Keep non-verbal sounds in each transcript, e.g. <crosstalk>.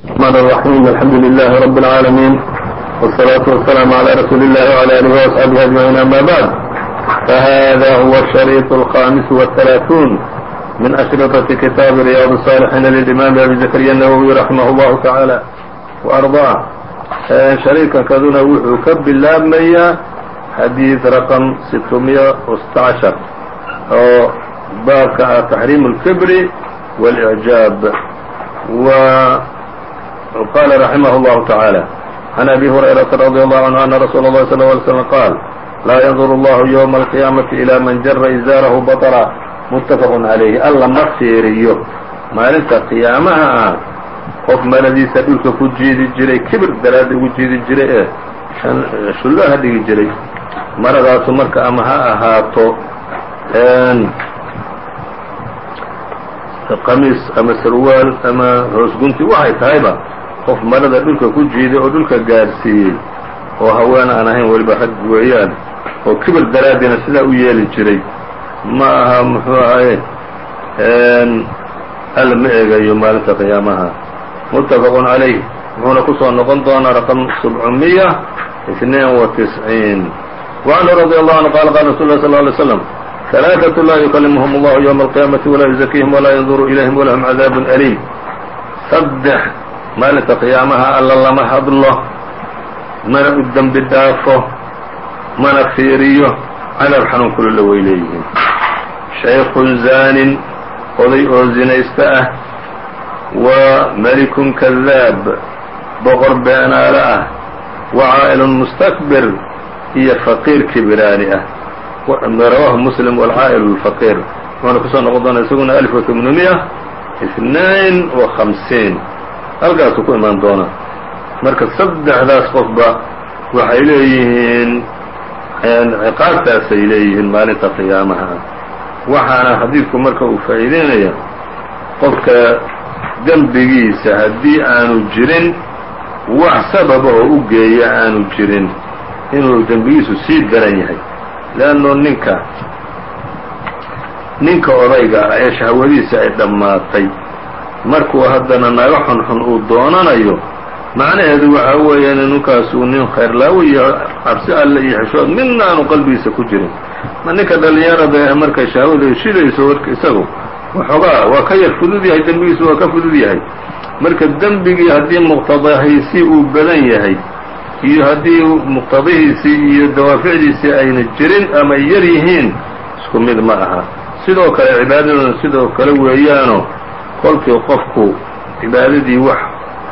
الرحمن الرحيم الحمد لله رب العالمين والصلاة والسلام على رسول الله وعلى آله وأصحابه أجمعين أما بعد فهذا هو الشريط الخامس والثلاثون من أشرطة كتاب رياض الصالحين للإمام أبي زكريا النووي رحمه الله تعالى وأرضاه شhريكa kaduna wuxuu ka bilaabmaya xadيiث رقم ستمية وستaشر oo baabka ah تحريم الكبر والإعجاab وqال رحمه الله تعالى عن أبي هريرة رضي الله عنه أن رsuuل الله صلى اه عليه وسلم قال لا ينظر الله يوم القيامة إلى mن jر إزاaره بطرa متفق عaليه alla ma fiiriyo maalinta قiyaamaha ah qof maradiisa dhulka ku jiidi jiray kibir daraaddi ugu jiidi jiray ee shullaha dhigi jiray maradaasu marka ama ha ahaato qamiis ama sarwaal ama hoosgunti waxay tahayba qof marada dhulka ku jiiday oo dhulka gaarsiiyey oo haween aan ahayn weliba rag weeyaan oo kibir daraaddiina sidaa u yeeli jiray ma aha muxuu ahaye alla ma eegayo maalinta qiyaamaha متفق عليه wuxuuna ku soo noqon doonaa رقم سبعمية اثنين وتسعين وعنه رضي الله عنه قال قال رsuل الله صلى اه عليه وسلم ثلاثة لا يكلمهم الله يوم القيامة ولا يزكيهم ولا ينظر إليهم ولهم عذاب أليم سدx maalinta qiyaamaha alla lama hadlo. Mana u dembi dhaafo mana fiiriyo. Cadaab xanuun kulula way leeyihiin shaykhun zaanin oday oo zinaysta ah. Wa melikun kadaab boqor beenaale ah. Wa caa'ilun mustakbir iyo faqiir kibiraani ah. Rawaahu muslim walcaa'il lfaqiir wuxuuna ku soo noqon doonaa isaguna alif wa tamanumiya itnain wa hamsiin halkaasuu ku imaan doonaa marka saddexdaas qofba waxay leeyihiin ciqaabtaasay leeyihiin maalinta qiyaamaha. Waxaana xadiidku marka uu faa'iideynaya qofka dembigiisa haddii aanu jirin wax sababa oo u geeya aanu jirin inuu dembigiisu sii daran yahay. Leanno ninka ninka odayga ah ee shahwadiisa ay dhammaatay markuu haddana naga xunxun uu doonanayo macnaheedu waxaa weeyaan ninkaasuu nin khayrlaawo iyo cabsi alle iyo xishood midna aanu qalbigiisa ku jirin. Ninka dhallinyarada ee markay shahwada shidayso warka isagu waxoogaa waa ka yar fudud yahay dembigiisu waa ka fudud yahay. Marka dembigii haddii muqtadahiisii uu badan yahay iyo haddii muqtadihiisii iyo dawaaficdiisii ayna jirin ama yar yihiin isku mid ma aha. Sidoo kale cibaadaduna sidoo kale weeyaano kolkii qofku cibaadadii wax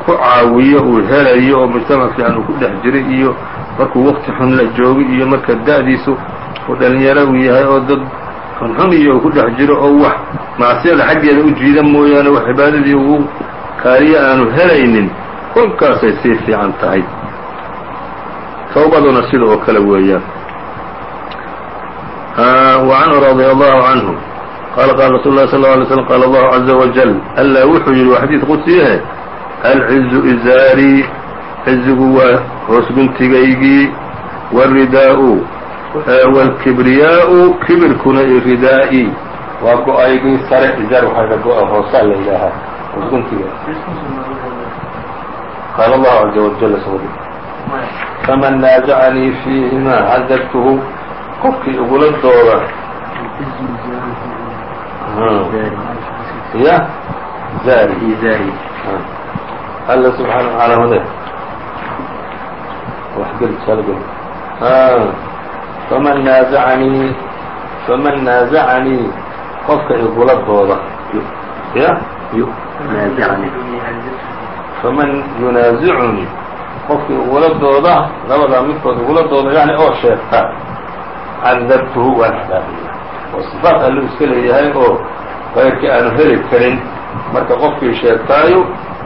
ku caawiyo uu helayo oo mujtamac fiican uu ku dhex jiray iyo markuu waqti xun la joogo iyo marka da'diisu uu dhalinyaro uu yahay oo dad xunxun iyo uu ku dhex jiro oo wax macsiyada xaggeeda u jiidan mooyaane wax cibaadadii ugu kaaliyo aanu helaynin kolkaasay sii fiican tahay. Towbaduna sida oo kale weeyaan. Wa canhu radي allahu canhu qala qala rasul lah sal lay slm qala allahu caza wajal alla wuxuu yidhi waa xadiid qudsiyahe alcizu izaari cizigu waa hoosguntigaygii waridaau wlkibriyaau kibirkuna iyo ridaa-i waa go'aygii sare izaar waxaa go-a hoosaa la yidhaahaa hoosguntiga qaala allahu caza wajal faman naajacanii fiihimaa cadabtuhu qofkii igula dooda iyo zari alle subxaana watacaala wade faman naazacanii faman naazacanii qofka igula booda ya? Faman yunaazicunii qofka igula dooda labadaa midkood igula dooda yani oo sheegta cadabtuhu waan cadaabiya oo isqifaaqa allu iska leeyahay oo kayrkii aanu heli karin. Marka qofkii sheegtaayo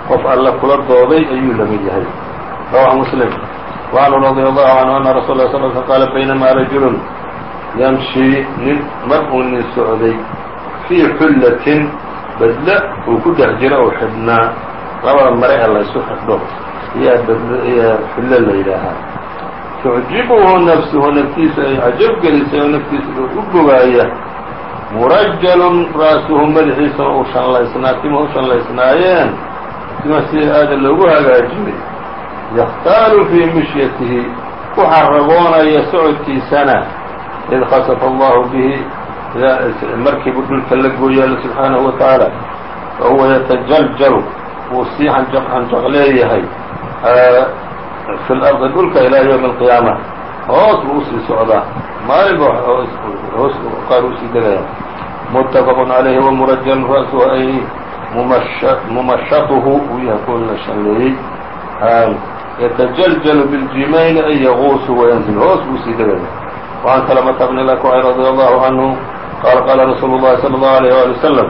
qof alla kula dooday ayuu la mid yahay. Rawaxu muslim. Wacanhu radia allahu canhu ana rasul la sl sl qaala baynamaa rajulun yamshii nin mar uu nin socday fii xullatin badle uu ku dhex jira ou xidhnaa. Labada mare ee la ysu xidho. Iyaa badl iyaa xullo la yidhaahaa tucjibuhu nafsuhu naftiisa ay cajab gelisay oo naftiisa u bogaaya. Murajalun ra'suhu madaxiisana uu shanlaysnaa tima u shanlaysnaayeen. Tima si aada loogu hagaajiyey yakhtaalu fii mishyatihi ku xaragoonaya socodkiisana. Id khasafa allahu bihi markiibu dhulka la gooyo alla subxaanahu wa fa huwa yatajaljalu wuu sii hanjaq leeyahay fi lardi dhulka ilaa ywmi alqiyaama hoos buu usii socdaa maalinba hoos qaar usii degaya mutafaqun calayhi wamurajal ra'su ay mumashatuhu uu yahay kuwa la shalleeyey yatajaljalu biljimayni ay yaguusu wayanzil hoos buu usii degaya وعn سلمة بن الأكوع رضي الله عنه qال qاla رsuuل الlahi صلى الله عليه وaلي وسلم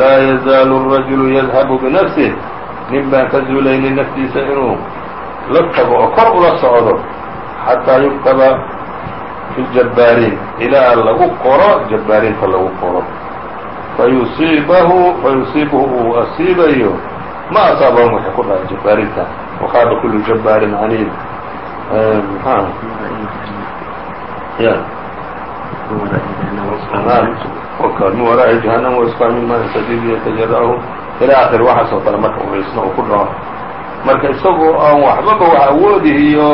laa yazaalu الرaجuل yadhabu بنفسه nin baan ka zuulaynin naftiisa inuu la tago oo kor ula socdo xataa yuktaba fi jabbaariin. Ilaa lagu qoro jabbaariinta lagu qoro. Fayusiibahu fayusiibuhu uu asiibayo. Ma asaabahum waxay ku dhahay jabbaarinta waqaaba kullu jabbaarin caniid mxaa ya min waraa'i min maa sadiid yatajarahu ila akhir waxaasoo kale marka uu isna uu ku dhaho marka isagoo aan waxbaba wax awoodi iyo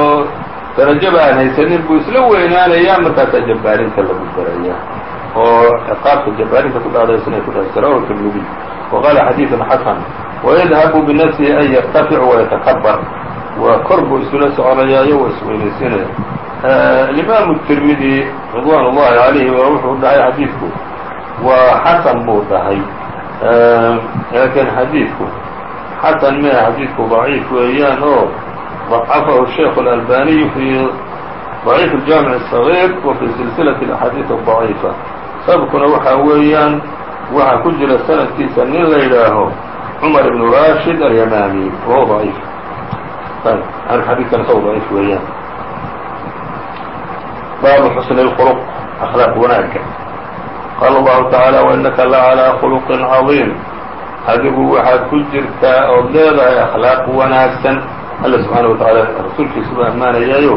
darajaba aan haysanin buu isla weynaanayaa markaasaa jabbaarinta lagu daraya oo ciqaabta jabbaarinta ku dhacdaysna ay ku dhacaysa rawahu tirmidi وqaala xadiiثun xasan وyadhabu binafsihi an yartafic وayatakabar waa kor buu isula soconayaayo waa isweynaysinaya الإmaaم التirmidي رضوان الlahi عalيh wuxuu dhahay xadiidku waa xasan buu dhahay laakiin xadiidku xasan mea xadiidku ضaciif weeyaan oo ضacafahu الشheikh الألbaniي في ضaciif الجaamiع الصغير وفي silsilaة الأxاadiiث الضaciiفة sababkuna waxaa weeyaan waxaa ku jira sanadkiisa nin la yidhaaho cmar بن rashid alyamami wahuwa ضaciif xadiidkan isago ضaciif weeyaan baabu xusn اlkhلq akhlaaq wanaaga qaala allahu tacaala wainaka lacalىa khuluqin cadiim adigu waxaad ku jirtaa ood leedahay akhlaaq wanaagsan alla subxaana wa tacaala rasuulkiisu baa ammaanayaayo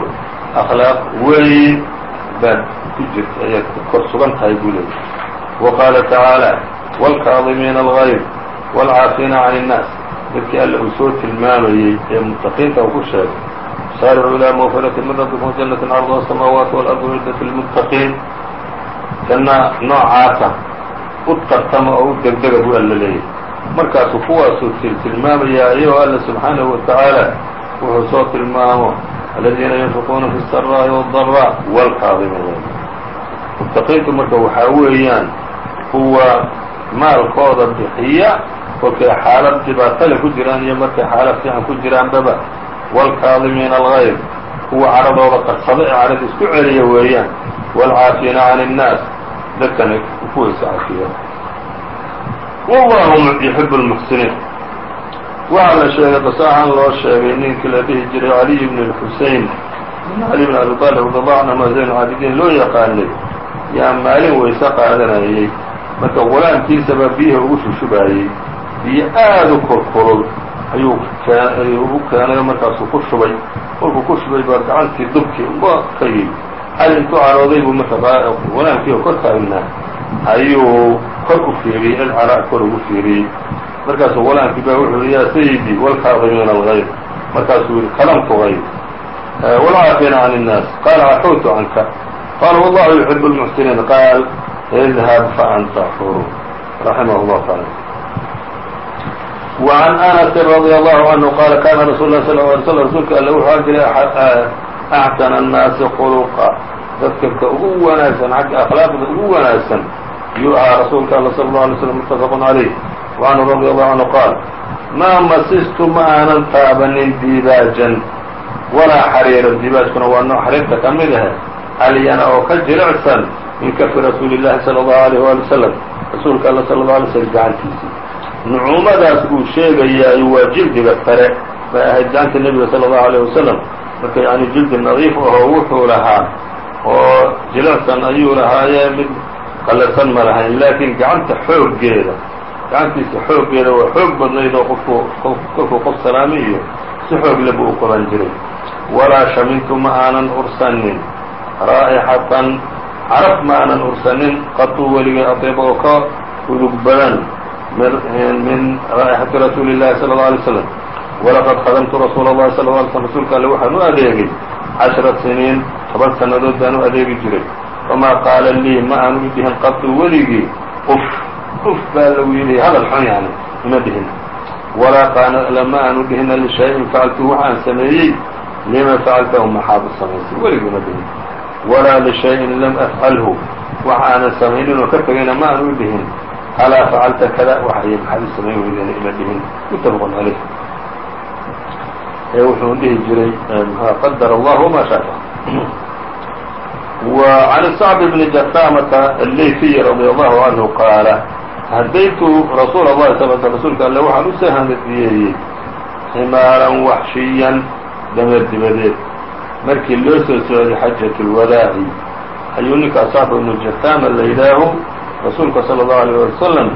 akhlaaq weyn baad ku jirta ayaad kor sugan tahay buu leeyay wa qaala tacaala wاlkaadimiina alغayb wاlcaafiina can الnaas dadkii alla uu soo tilmaamayey ee mutaqiinta uu ku sheegay saaricuu ilى mغfiraةi min rabbikum janaة carضha الsamaawaat wاlأrض cidat lilmuttaqiin janna noocaasa u tartama oo u degdega buu alla leeyahy markaasuu kuwaasuu tilmaamayaa iyagoo alla subxaanahu wa tacaala wuxuu soo tilmaamo aladiina yunfiquuna fi الsaraaءi wالضarاء wاlkaadimiin muttaqiintu marka waxaa weeyaan kuwa maalkooda bixiya kolkay xaalad dhibaatale ku jiraan iyo markay xaalad fiican ku jiraanbaba wاlkaadimiina alغayr kuwa caradooda qarsado ee carada isku celiya weeyaan wاlcaafiina can الnaas dadkana kuwa is cafiya wallaahu yuxibu lmuxsiniin waxaa la sheegay qasaaxan loo sheegay ninkii la dhihi jiray caliy bn اlxusein cali bn abi talib radi allahu canhu ma zayn caabidiin loo yaqaanay yaa maalin weyse qaadanayay marka walaankiisabaa biyaha ugu shushubaayey biyo aad u korkulul ayuu ayuu ugu keenayo markaasuu ku shubay kolkuu ku shubay baa gacantii dubkii uba kayey cali intuu carooday buu marka walaankii kor taagnaa ayuu kor u fiiriyey ilcaraa kor ugu fiiriyey markaasuu qulaamkii baa wuxuu yihi yaa sayidi wاlkaadimiina alغayr markaasuu yihi kalamtu غayr wاlcaafiina can الnaas qaala caxuutu canka qaala wallahu yuxib اlmuxsiniin qaal idhab faanta xur raximah اllah taala وعn أنس رضي الله عنه qال kاna رsuل اه صلى اه عليه وسلم rasuulka all wuxuu a jiray أxسن الناasi khلqa dadka ka ugu wanaagsan xagga أkhlaaqda ugu wanaagsan yuu ahaa rasuulka all صلى الله عليه وسلم متفق عaليه وعنه رضي الله عنه qاaل ma masistu ma aanan taabanin dibaajan walaa xariiran dibaajkuna waa nooع xariirta ka mid ahe alyana oo ka jilicsan min kafi rasuuli الlahi صلى الله عليه وaلي وسلم rasuulka all صلى الله عليه وسلم gacantiisii nucuumadaas uu sheegayaa waa jildiga kare bay ahayd gacanta nebiga salى الlaهu عalيه wasalam marka yani jildi nadiif ahoo wuxuu lahaa oo jilicsan ayuu lahaayee mid qallarsan ma lahayn laakiin gacanta xooggeeda gacantiisa xooggeeda waa xoog badnayd oo qofku kolkuu qof salaami iyo si xoog le buu u qaban jiray walaa shamintu ma aanan ursanin raa'ixatan caraf ma aanan ursanin qatuu weligay aطiba oo ka udug badan min raaئxati rasuuli الlahi salى الlه عalيه وsلم walaqad khadمtu rasuula الlahi sal ه alay slm rasuulka alle waxaan u adeegay caشhra siniin toban sannadood baan u adeegi jiray famaa qaala lii ma aanu dhihin qadu weligii uf uf baa lagu yidhi hadal xun yani ima dhihin walaa qaala ma aanu dhihina lishay-in facaltu waxaan sameeyey lima facaltahu maxaad u samaysay weligii ma dhihin walaa lishay-in lam afcalhu wax aanan samaynin oo ka tegayna ma aanu dhihin alaa facalta kada waxay maxaad u samayn weydeen ima dhihin mutafaqun caleyh ee wuxuu dhihi jiray qadar allahu ma shaaa وعن صعب بن جثامة الlayثي رضي الله عنه qاaل hadaytu rasuul الlahi sl rasuulka alle waxaan u sahadiyeeyey ximaaran waxshiyan dameer dibadeed markii loo soo socday xajaة الwadaaci ayuu ninka صacb بnu jathama la yidhaaho rasuulka salى الlaه عalيه wasalam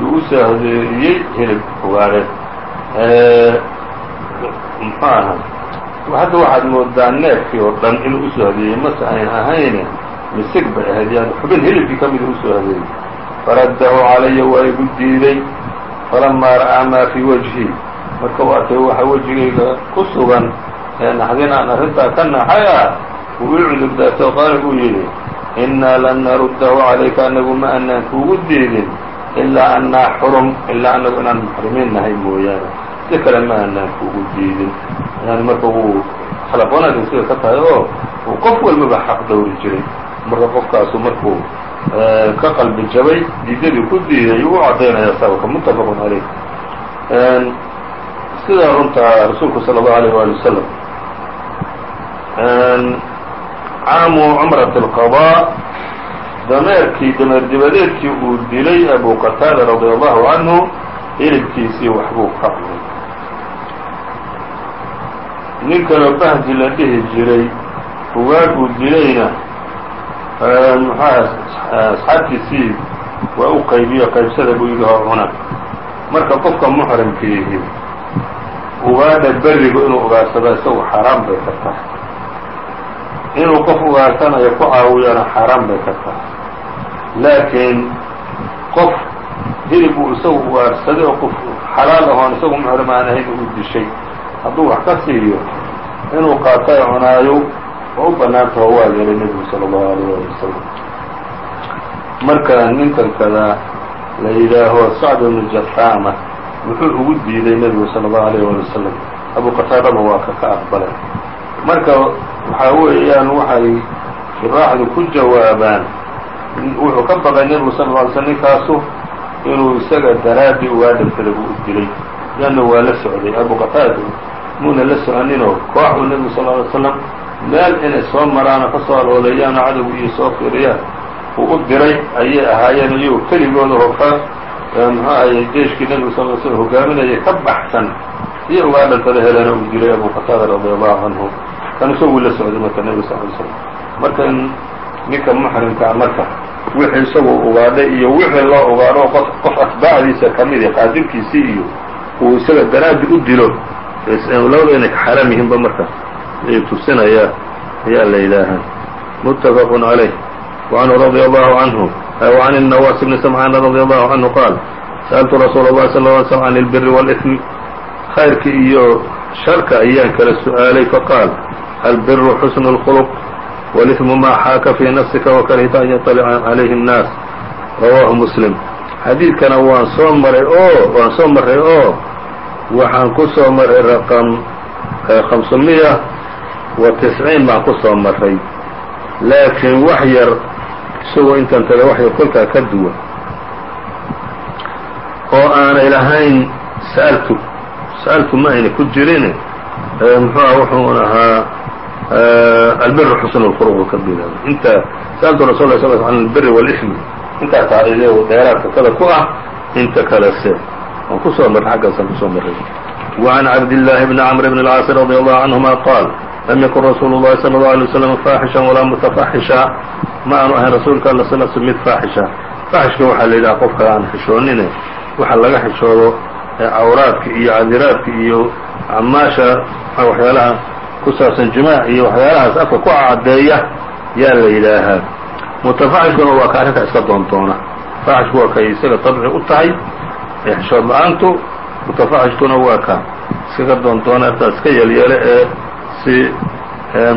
yuu u sahdeeyey hilib ugaareed mxuu aha hadda waxaad moodaa neefkii oo dhan inuu u soo hadeeyey mase ayn ahayne? Misig bay ahayd yani xubin hilibkii ka mida u soo hadeeyey faraddahu calaya waa igu diiday falamaa ra'aa maa fii wajhi. Marka u arkay waxa wejigayga ku sugan ee naxdin aan arrintaa ka naxay ah wuu ii cudurdaartay qaala buu yidhi innaa lan naruddahu calayka anagu ma anaan kuugu diidin ilaa annaa xurum ilaa anagu inaan muxrimiin nahay mooyaane si kale ma anaan kuugu diidin yani marka wuu akhlaaq wanaagay sida ka tahay oo uu qof walbaba xaq dhowri jiray marka qofkaasu markuu ka qalbi jabay diidadii ku diiday u caddaynaya sababka muttafaqun caleyh sidaa runtaa rasuulku salى الlaه عalيه wali wasalam caamu cumraة الqضاء dameerkii dameer dibadeedkii uu dilay abu qataada radي allahu canhu hilibkiisii waxbuu ka cunay nin kaloo bahdi la dhihi jiray ugaadh uu dilayna muxuaha asxaabtiisii waa u qaybiyo qaybsada buu yidhi hor cuna. Marka qofka muxrimkiihi ugaadha berigu inuu ugaarsado isagu xaaraan bay ka tahay inuu qof ugaarsanayo ku caawiyana xaaraan bay ka tahay laakiin qof hilib uu isagu ugaarsaday oo qof xalaal ahoon isagu muxrim aan ahayn uu dishay hadduu wax ka siiyo inuu qaatay cunaayo waa u bannaantaho waa yeelay nebigu salى الlahu alيyه ali wasalam marka ninkan kada la yidhaaho sacd bnu jathama wuxuu ugu diiday nebigu salى الlahu alيyه ali wasalam abu qataadaba waa ka ka aqbalay marka waxaa weeyaan waxay shuraaxdu ku jawaabaan wuxuu ka baqay nebigu sal ه alay slm ninkaasu inuu isaga daraaddi ugaa dhibtada buu u dilay leanna waa la socday abu qataada muuna la soconinoo koox uu nebigu sal ly slam meel inay soo maraanoo ka soo alooleeyaanoo cadowgu iyo soo fiiriyaan uu u diray ayay ahaayeen iyagoo keligooda oo ka muxuu ahaye jeeshkii nebigu sal ly slm hogaaminayay ka baxsan. Iyo ugaa dhantada helana uu dilay abu qataada radi allahu canhu kan isaguu la socday marka nebiga sal ly slam marka in ninka muxrimkaa marka wixii isagu ugaadhay iyo wixii loo ugaadho qof atbaacdiisa kamidi qaadilkiisii iyo uu isaga daraaddi u dilo labada inay ka xaaraam yihiinba marka ayuu tusinaya ayaa la yidhaahaa متفق عaليه وعنه رضي الله عنه وعن النواس بن سمعان رضي الله عنه قال سألت رsuuل الله صلى اه عليه وسلم عن البر والإثم خayrka iyo شharka ayaan kala su-aalay faqاal البر حسن الخلق والإثم ma xاaka في نفسka وkrهta أن يطلع عليه الناس رواه مسلم xadiidkana waan soo maray oo waan soo maray oo waxaan ku soo maray raqam hamsumiya wa tisciin baan ku soo maray laakiin wax yar isagoo intan taga wax yar kolkaa ka duwan. Oo aanay lahayn sa'altu sa'altu ma ayna ku jirin muxuuha wuxuun ahaa albir xusn lfuruq ka bilaabay. Intaa sa'altu rasul l sl l albiri wاlsmi intaa taaideedu dheeraadka kada ku ah inta kalese waan ku soo marray xaggaasaan kusoo marray وعن عبد الله بن عمرو بن العاaص رضي الله عنهما قال لم يkن رsuuل اللhi صلى الله عليه وسلم فاaحشا وlaa متفaحشا ma aanu ahayn rasuulka all sl sl mid faaxisha faaxishka waxaa la yidhaha qofka aan xishoonine waxa laga xishoodo cawraadka iyo cadiraadka iyo camaasha waxyaalaha ku saabsan jimaaع iyo waxyaalahaas afka ku cadeeya yaa la yidhaahaa mutafaxishkuna waa ka arrinta iska doontoona faaxishku waa kay isaga طabci u tahay xishood la'aantu mutafaxishkuna waa ka. Iskaga doondoona hartaa iska yeelyeele ee si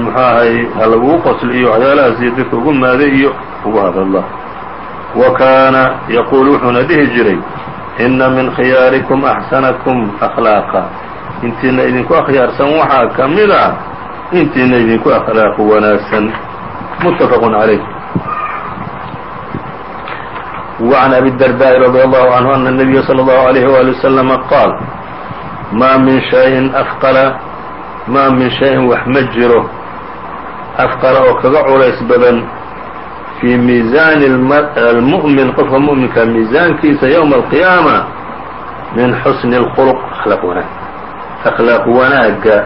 mxu ahay ha lagugu qosli iyo waxyaalahaas iyo dadka ugu maaday iyo ugu hadalla. Wa kaana yaquul wuxuuna dhihi jiray ina min khiyaarikum axsanakum akhlaaqa. Intiina idinku akhyaarsan waxaa ka mid a intiina idinku akhlaaq wanaagsan. Muttafaq calayh. وعن أبي الدرداء رضي الله عنه أن النبي صلى الله عليه وآله وسلم قال ما من شhayء أفقل ma min شhayءin wax ma jiro أfqل oo kaga culays badan fii miiزaani الmuؤmin qofka muؤminka miiزaankiisa yومa القiyaamة min xusن الخلq أkhlaaq wanaag أkhlaaq wanaaga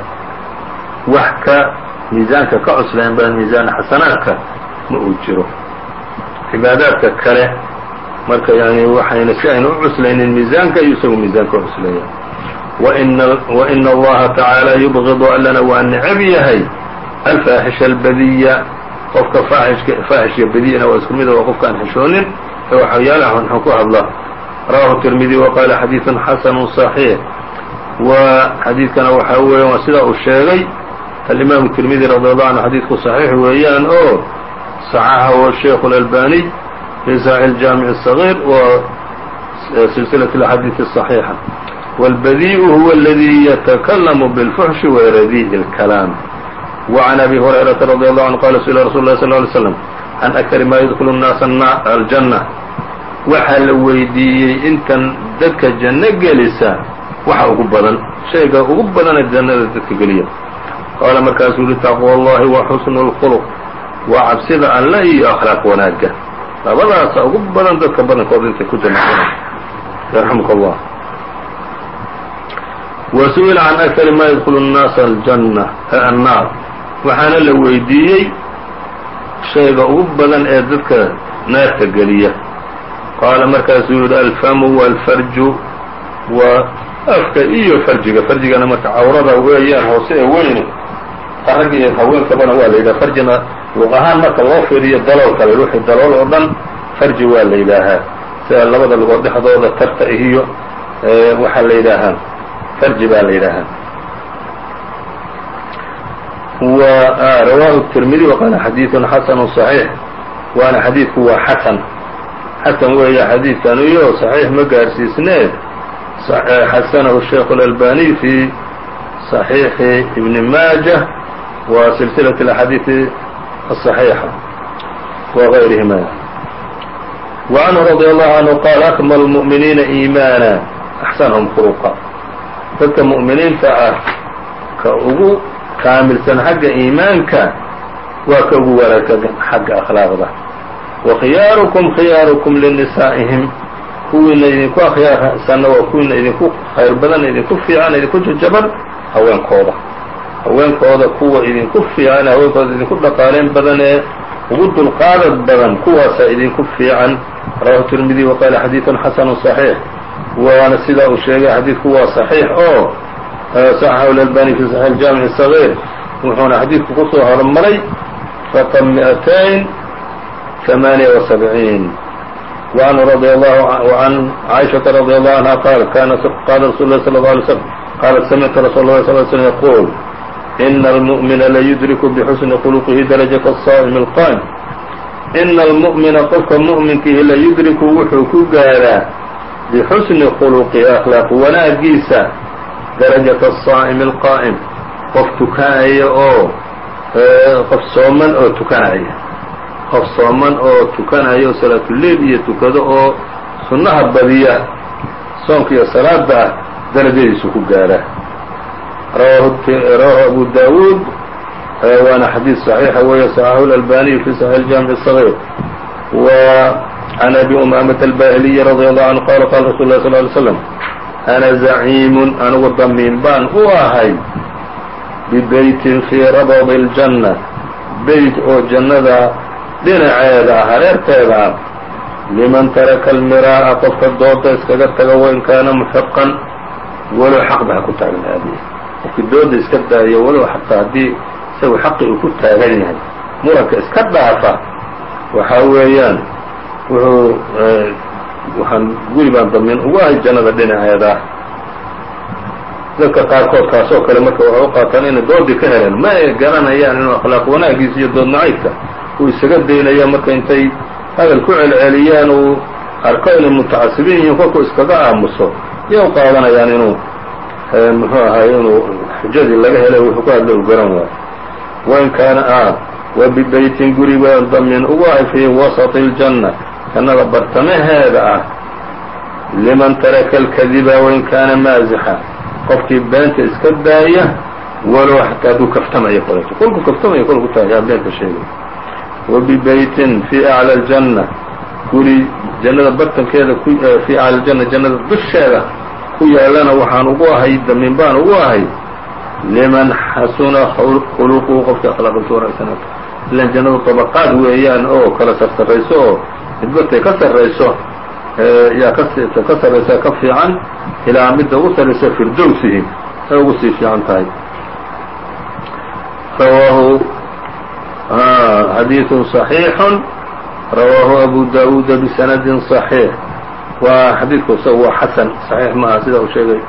wax ka miiزaanka ka cuslayn badan miiزaan xasanaadka ma uu jiro cibaadaadka kale marka yani waxayna si ayna u cuslaynin miiزaanka iyo isagu miiزaanka cusleeya وإن الlaha taعaalى yubغض allana waa necb yahay alfaaxisha albadiya qofka faaxishka badiyana waa isku mid waa qofka aan xishoonin ee waxyaalaha xunxun ku hadla rawahu التirmidي وqala xadiiث xasn صaحيiح w xadiidkana waxaa weeya waa sidaa uu sheegay alimaamu التirmidi radي الlه anه xadiidku صaxiix weeyaan oo صaxaxahu الشheikh الألbaniي fi صaحيح الجaamiع الصغير و silsilaة الأxaadiiث الصaحيiحة والbdيء هو الذي يتكلم بالفحش ورديء الكلام وعن أبي هريرة رضي الله عنه قال سئل رsuل الله صلى اه عليه وسلم عن أكر ma يدخل الناaس الجنة waxaa la weydiiyey intan dadka janno gelisa waxa ugu badan shayga ugu badana jannada dadka geliya qaala markaasuu yihi taqوى الlahi وxusن الخلق waa cabsida alle iyo akhlaaq wanaaga labadaasa ugu badan dadka badankooda intay ku jamacsan yarxamuk allah wa su'ila can akari ma yadkulu nnaasa aljanna annaar. Waxaana la weydiiyey shayga ugu badan ee dadka naarka geliya. Qaala markaasuu yidhi alfamu walfarju. Waa afka iyo farjiga. Farjigana marka cawrada weeyaan hoose ee weyne rag iyo haweenkabana waa la yidhaha farjina luq ahaan marka loo fiiriyo dalool kale wixii dalool oo dhan farji waa la yidhaahaa sida labada lugood dhexdooda tarta iyo waxaa la yidhaahaa farji baa la yidhaahaa rawaahu التirmidي وqaala xadiiث xasn صaحيiح waana xadiidku waa xasan xasan weeya xadiidkan iyo صaxiix ma gaarsiisnee xasanahu الشheikh الألbaniي fi صaحيiحi ibn maaجة wa silsilaة الأxaadiiث الصaحيiحة وغayrihima وعنه رضي الله عنه qال أكمل المؤمiنiina إيmانا أxسنهم خلقا dadka mu'miniinta ah ka ugu kaamilsan xagga iimaanka waa ka ugu wanaagsan xagga akhlaaqda wa khiyaarukum khiyaarukum linisaa'ihim kuwiina idinku akhyaarsanna waa kuwiina idinku khayr badan idinku fiican idinku jajaban haweenkooda haweenkooda kuwa idinku fiican haweenkooda idinku dhaqaaleyn badan ee ugu dulqaadad badan kuwaasaa idinku fiican rawahu tirmidi wa qaala xadiiثun xasanu صaxiix waana sidaa uu sheegay xadiidku waa صaxiix oo صaxaxu األbani fi صaxiح الjaamiع الصغير wuxuuna xadiidku kusoo hormaray rqم مئتين ثمانية وسبعين وعن رضي الله وعن عائشة رضي الله عنها قالت كان قال رsuل الله صلى الله عليه وسلم قالت سمعت رsuل الله صلى اه سلم يقول إن المؤمن ليدرك بحسن خلقه درجة الصائم القائم إن المؤمنa qofka مؤmiنkihi layudriku wuxuu ku gaaraa bxusni khuluqi akhlaaq wanaagiisa darajaةa الصaa'م الqaa'م qof tukanaya oo qof sooman oo tukanaya qof sooman oo tukanaya oo salaatuleil iyo tukado oo sunnaha badiya soonka iyo salaada ah darajadiisu ku gaara rawaahu abu dawuud waana xadiid صaxiixa weeye صaxaxu الألbaniي fi صaحيح الجamiع الصغير و عن أbي أمامة الباhلي رضي الله عنه qال qال رsuل الله صلى اه عليه وسلم أنا زعيم anugu damiin baan u ahay bibeytin fii rabd الجنة beyt oo jannada dhinaceeda ah hareerteeda ah liman taraka الmiraaءa qofka dooda iskaga taga wain kaana muxiqan walow xaqba ha ku taagnaadiye qofkii dooda iska daayo walow xataa haddii isagu xaqi uu ku taagan yahay muranka iska dhaafa waxaa weeyaan wuxuu waxaan guri baan damiin ugu ahay jannada dhinaceeda. Dadka qaarkood kaasoo kale marka waxay u qaataan inay doodii ka heleen ma ay garanayaan inuu akhlaaq wanaagiisa iyo dood nacaybka uu isaga daynaya marka intay hadal ku celceliyaan uu arko inay mutacasibiin yihiin kolkuu iskaga aamuso yay u qaadanayaan inuu muxuu ahay inuu xujadii laga helay wuxuu ku hadla u garan waayo wain kaana a wa bibeytin guri baan damin ugu ahay fii wasati اljanna jannada bartamaheeda ah liman taraka alkadiba wain kaana maazixa qofkii beenta iska daaya walow xataa hadduu kaftamaya koleto kolku kaftamaya kolku tahay yaa beenta sheegay wa bibeytin fii aclى اljanna guri jannada bartankeeda ku fii aclى اljanna jannada dusheeda ku yaalana waxaan ugu ahay damin baan ugu ahay liman xasuna khuluquhu qofkii akhlaaqdiisa wanaagsanaato ilan jannadu طabaqaad weeyaan oo kala sarsarayso oo midbatay ka sarrayso yaa ka sarraysaa ka fiican ilaa midda ugu sarraysa firdowsihi ay ugu sii fiican tahay rawaahu xadiiث صaxiix rawaahu abu daawuuda bisanadi صaxiix waa xadiidku isaga waa xasan صaxiix maaha sida uu sheegay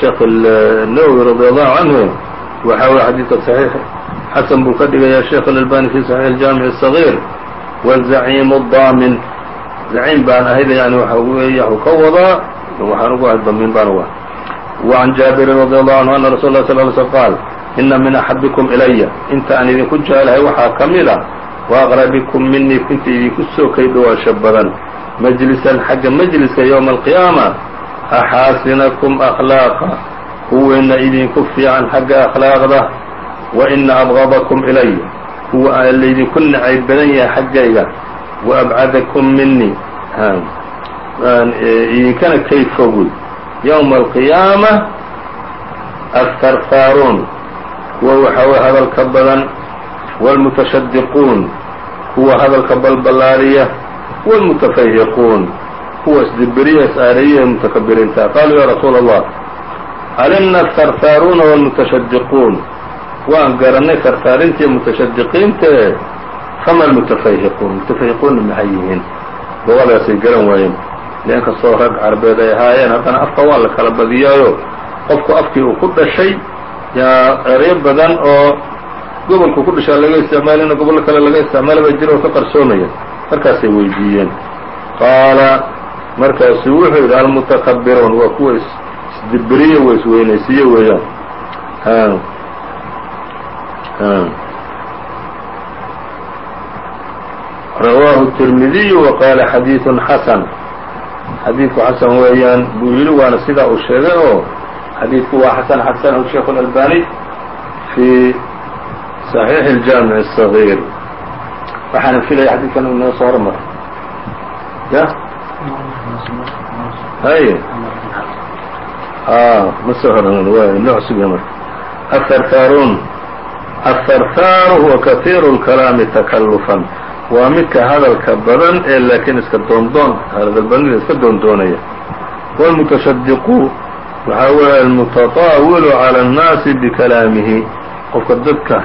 sheekh الnawwi radي allahu canhu waxa weye xadiidka صaxiix xasan buu ka dhigaya sheekh اlalbani fi صaxiix الjaamiع الصغيir wالzaciim الdamin zaciim baan ahayd yani waxa weey wxuu ka wadaa waxaan ugu ahay damiin baan ugu ahay وعan jaabirin radي allahu canhu ana rasul اlah sl ly slm qaal ina min axabikum ilaya inta aan idinku jecelahay waxaa ka mid a وaqrabikum minii inta idinku soo kay dhawaasho badan majlisan xagga majliska ywma alqiyaama axaasinakum akhlaaqa kuwiina idinku fiican xagga akhlaaqda wa ina abgadakum ilay kuwa aan laydinku nacay badan yahay xaggayga wa abcadakum minii idinkana kay fogoy ywma alqiyaama atharfaaruun kuwa waxaa way hadalka badan wاlmutashadiquun kuwa hadalka balballaariya wاlmutafayhiquun kuwa isdibiriya is-aariya ee mutakabiriinta qaaluu ya rasuula allah calimna atharthaaruuna wاlmutashadiquun waan garanay sartaarinta iyo mutashadiqiintae fama almutafayhiquun mutafayhiquunna maxay yihiin gobolaasay garan waayeen len kastoo rag carbeed ay ahaayeen haddana afka waa la kala badiyaayo qofku afkii uu ku dhashay yaa eryo badan oo gobolku ku dhashaa laga isticmaalina gobollo kale laga isticmaala baa jira oo ka qarsoomaya markaasay weydiiyeen qaala markaasu wuxuu yidhi almutakabiruun waa kuwa isdibiriye wa isweynaysiiye weeyaan rawaahu التirmidiyu وaqaala xadiiث xasan xadiidku xasan weeyaan buu yidhi waana sidaa uu sheegay oo xadiidku waa xasan xasanahu sheekh األbani fي صaxiix الjaamiع الصغيir waxaana filaya xadiidkan inoo soo hormar ya hay ma soo horn w inoo cusubya marka atharthaarun atharthaaru huwa kahiiru اlkalaami takalufan waa midka hadalka badan ee laakiin iska doondoon hadalbanida iska doondoonaya wاlmutashadiqu waxaa weeye almutataawilu calى الnaasi bikalaamihi qofka dadka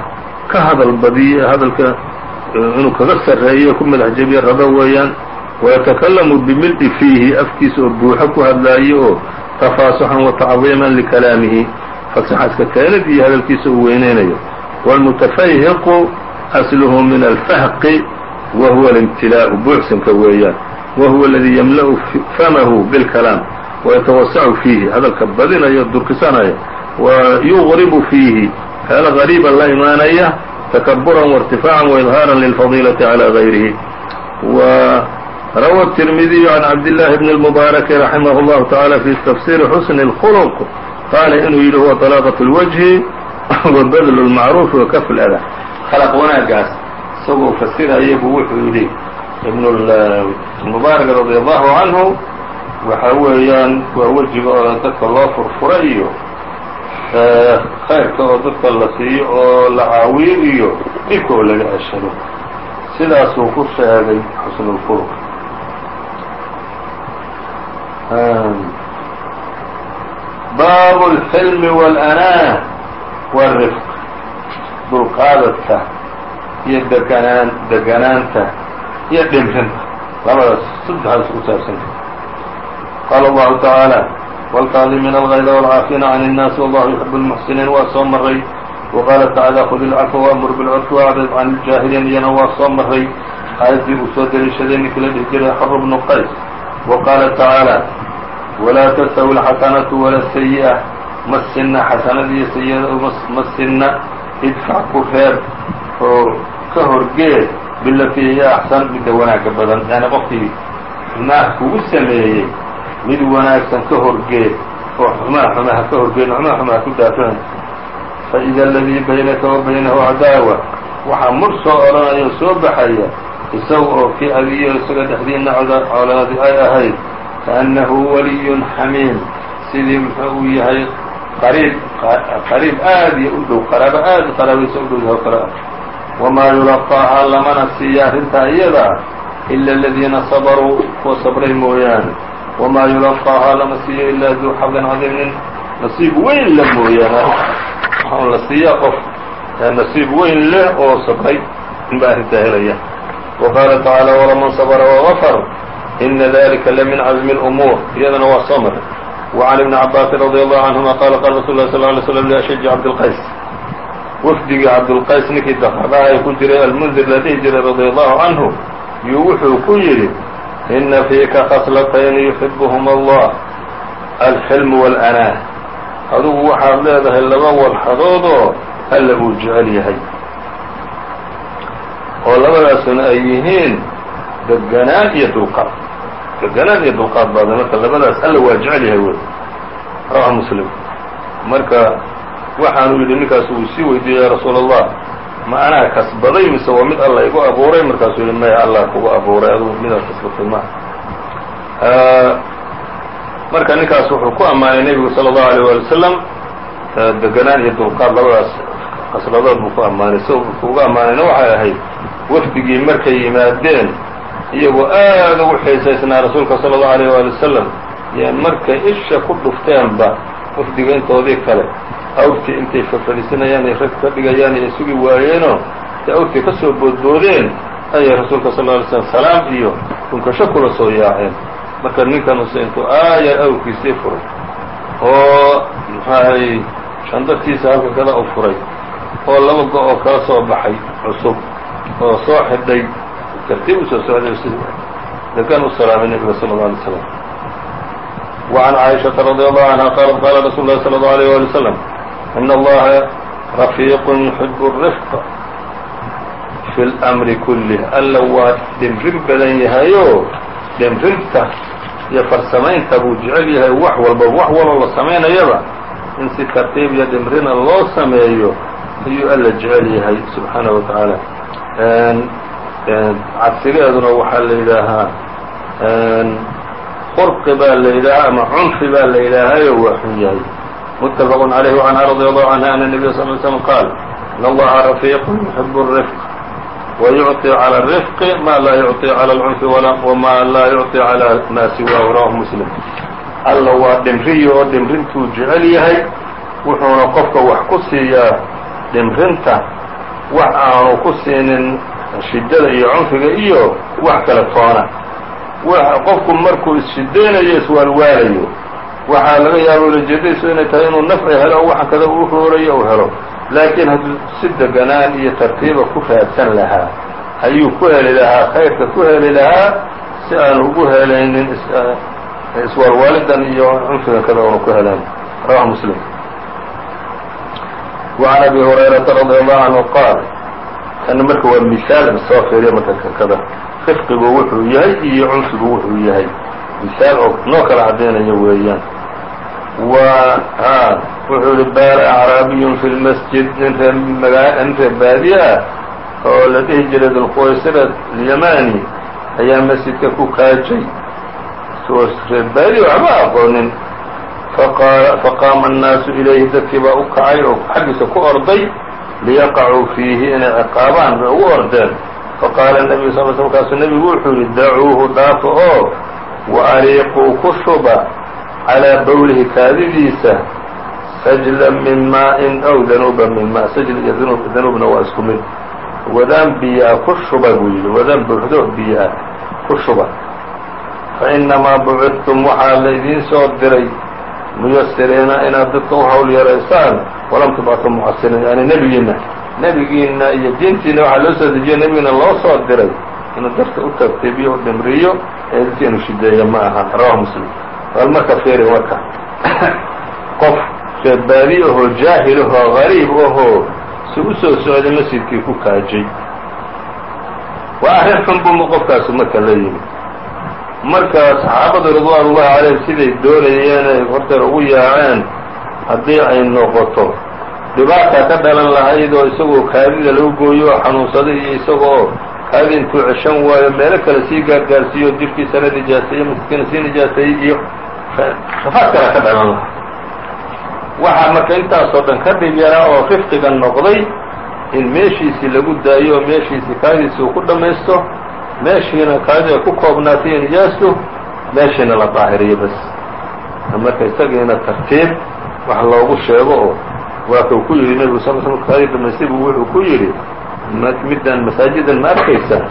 ka hadal badiya hadalka inuu kaga sarreeyo ku madax jebiye rabo weeyaan wayatakalamu bimil'i fiihi afkiisa oo buuxo ku hadlaayo oo tafaasuxan watacdiiman likalaamihi. Fasaxa iska keenid iyo hadalkiisa uu weyneynayo. Wاlmutafayhiqu asluhu min alfahqi wa huwa alimtilaa'u buuxsanka weeyaan. Wa huwa aladii yamla'u famahu bilkalaam. Wayatawasacu fiihi hadalka badinayo durkisanaya. Wa yuqribu fiihi kaala gariiba la imaanaya takaburan waاrtifaacan waidhaaran lilfadiilati calى gayrihi وrawى التirmidiyu can cabdالlahi bn الmubaaرaki raximah الlahu taعalى fi tafsiri xusni الkhلq qaala inuu yidhi huwa طalaaqaة الwجhi wa badl الmacruufi wa kaf اlأda khalaq wanaagaas isagoo fasiraya buu wuxuu yidhi ibn mubaarak radi allahu canhu waxa weeyaan waa wejiga oo dadka loo furfura iyo khayrka oo dadka la siiyo oo la caawiyo iyo dhibka oo laga ceshado. Sidaasuu ku sheegay xusnulfuluq baabu alxilmi walanaa wاrifq dulqaadadka iyo deganaan deganaanta iyo dhimrinta labadaas saddexdaas ku saabsanta qaala allahu tacaalى wاlkaadimiina alغayda wاlcaafiina can الnaasi wallahu yuxib اlmuxsiniin waa soo maray waqaala tacaala khud ilcafwa waamur bilcurfi wacrid can iljaahiliin iyana waa soo maray aayaddii uu soo deliishaday ninkii la dhihi jiray xr bnu qays wa qaala tacaala walaa tastawi اlxasanatu wala sayi'a ma sinna xasanada iyo sayi'ada ma sinna idfac ku reeb oo ka horgeed bilatii hiya axsan midda wanaagga badan yani qofkii xumaah kugu sameeyey mid wanaagsan ka horgeed oo xumaa xumaha ka horgeed xumaa xumaha ku daafan faida aladii baynaka wa baynahu cadaawa waxaa mur soo odhanaya oo soo baxaya isaga oo kii adiyo isaga dhexdiina colaadi ay ahayd kaأnnahu waliyun xamiim. Sidii muxuu uu yahay qariib qariib aad iyo u dhow qaraabo aad qaraabaysa u dhow kale ah wamaa yulaqaahaa lamana siiya arrintaa iyadaa ila aladiina sabaruu kuwa sabray mooyaane wamaa yulaqaahaa lama siiyo ilaa duu xadin cadiim nin nasiib weyn le mooyaane waxaan la siiyaa qof nasiib weyn leh oo sabray inba arrintaa helaya wa qaala tacaala walaman sabra wagafar ina dalika lamin cazmi اlumuur iyadana waa soo maray وعn iبn cabاasi radي allahu canهuma qala qala rasul lah sl lay slm liأshji cabdilqays wafdigii cabdulqays ninkii dafadaha ee ku jiray almundir la dhihi jiray radi allahu canhu yuu wuxuu ku yidhi ina fiika khaslatayni yuxibuhuma allah alxilmu walanaa adigu waxaad leedahay laba walxadoodoo alla uu jecel yahay oo labadaasuna ay yihiin deganaan iyo dulqaad deganaan iyo dulqaad baada marka labadaas alla waa jecel yahay wey rawah muslim marka waxaanu yidhi ninkaas uu sii weydiiyey ya rasuul allah ma anaa kasbaday mise waa mid alla igu abuuray markaasuu yihi maya allah kugu abuuray adugu midaad kasbatay ma marka ninkaas wuxuu ku ammaanay nebigu salى الlahu alيه wali wasalam deganaan iyo dulqaad labadaas qasladood buu ku ammaanay si kuuga ammaanayna waxay ahayd wafdigii markay yimaadeen iyagoo aad ugu xiisaysnaa rasuulka salى الlahu alيه wali wasalam iyo markay isha ku dhufteenba wafdiga intoodii kale awrtii intay fafadhiisanayaan ay rag ka dhigayaan ay sugi waayeenoo intay awrtii ka soo boodboodeen ayay rasuulka sal ه alay slm salaam iyo dhunkasho kula soo yaaceen marka ninkan use intuu aayar awrkiisii furay oo muxuahay shandartiisa halka kada u furay oo laba go-oo kala soo baxay cusub oo soo xidhay tartiib u soo socday si degan u salaamay nebiga sala اlه alay slam وعn caaئiشhaةa رadي الله عanهa qaalat qala rasuul الlahi slى الlه عليه وaلي وsلم إn اllaha rafiiq يحib الرفq fi اlأmri kulih alla waa dhimrin badan yahayo dhimrinta iyo farsamaynta buu jecel yahay wax walba wax waloo la samaynayaba in si tartiib iyo dhimrina loo sameeyo ayuu alla jecel yahay subxaanaه wa taعaalى cabsigeeduna waxaa la yidhaahaa qurqi baa la yidhaahaa ama cunfi baa la yidhaahayo waa xun yahay متفق عليه وعنها رضي الله عنها أن النبي صلى اه عليه وسلم قال إن الله رفيق يحب الرفق ويعطي على الرفق ما لا يعطي على العنف وما لا يعطي على ما سواه رواه مسلم alla waa dhimriyo oo dhimrintuu jecel yahay wuxuuna qofka wax ku siiyaa dhimrinta wax aanu ku siinin shidada iyo cunfiga iyo wax kale toona qofku markuu isshiddaynayo iswaalwaalayo waxaa laga yaaba ulajeedadiisu inay tahay inuu nafci helo o waxa kada uu roorayo u helo laakiin hadduu si deganaan iyo tartiiba ku raadsan lahaa ayuu ku heli lahaa khayrka ku heli lahaa si aanu ugu helaynin iswaalwaalidan iyo cunfiga kada una ku helayn rawahu muslim وعn abi هurayرaةa رadي الله عanهu qaal kana marka waa miثaal soo fiiriya marka kada rifqigu wuxuu yahay iyo cunfigu wuxuu yahay misaal oo noo kala caddaynayo weeyaan. W wuxuu yihi baara acraabiyun fi lmasjid nin ree nin reer baadiye ah oo la dhihi jiray dulquwaysira alyamani ayaa masjidka ku kaajay. Isagoo reer baadiye waxba aqoonin. Faqaama annaasu ilayhi dadkii baa u kacay oo xaggiisa ku orday liyaqacuu fiihi inay ciqaabaan bay ugu ordeen. Faqaala nebiyu sal sl markaasuu nebigu wuxuu yihi dacuuhu dhaafo oo waariiquu ku shuba calىa bowlihi kaadidiisa sajla min maa'in aw danuuba min ma sajl iyo danuubna waa isku mid wadaan biyaa ku shuba buu yidhi wadaan buuxdo biyaa ku shuba fainamaa bucidtum waxaa laydiin soo diray muyasiriina inaad dadka u hawl yaraysaan walam tubcatu mucasiriin yani nebigiina nebigiina iyo diintiina waxaa loo soo dejiyo nebigiina loo soo diray inuu dadka u tartiibiyo u dhimriyo ee dadka inuu shideeyo ma aha. Rawahu muslim. Bal marka fiiri marka qof reebaadi ahoo jaahil ahoo gariib ahoo si u soo socday masjidkii ku kaajay. Waa arrin xun buu qofkaasu marka la yimi. Marka saxaabadu ridwaan ullahi calayhim siday doonayeen ay horteer ugu yaaceen haddii ay noqoto dhibaataa ka dhalan lahayd oo isagoo kaadida lagu gooyo oo xanuunsaday iyo isagoo kaadi intuu ceshan waayo meelo kale sii gaargaarsiiyo jirhkiisana nijaaseeyo masjidkana sii nijaaseeyey iyo rafaad kala ka dhalan lahaa waxaa marka intaasoo dhan ka dhib oo rifqiga noqday in meeshiisii lagu daayo oo meeshiisii kaadiisi uu ku dhammaysto meeshiina kaadida ku koobnaatay nijaastu meeshiina la daahiriyo bas. Marka isagiina tartiib wax loogu sheego oo waa kuu ku yidhi nebigu sal sl kaadii dhamaystay buu wuxuu ku yidhi middan masaajidan ma arkaysaa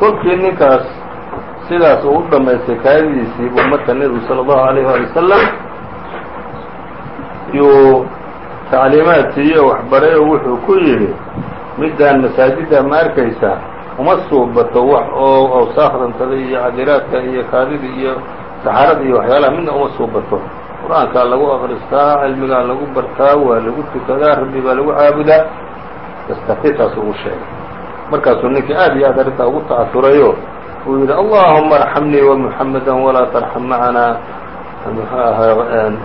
kolkii ninkaas sidaas uu u dhammaystay kaadidiisii buu marka nebigu salى الlahu عalيه wali wasalam yuu tacliimaad siiye o waxbaray oo wuxuu ku yidhi middaan masaajidda ma arkaysaa uma suubato wax oo awsaakdantada iyo cadiraadka iyo kaadida iyo saxarada iyo waxyaalaha midna uma suubato qur-aankaa lagu akristaa cilmigaa lagu bartaa waa lagu tukadaa rabbi baa lagu caabudaa dastartiibtaas ugu sheegay markaasuu ninkii aad iyo aad arrintaa ugu ta'asurayo uu yidhi allahuma arxamnii wamuxamada walaa tarxam macanaa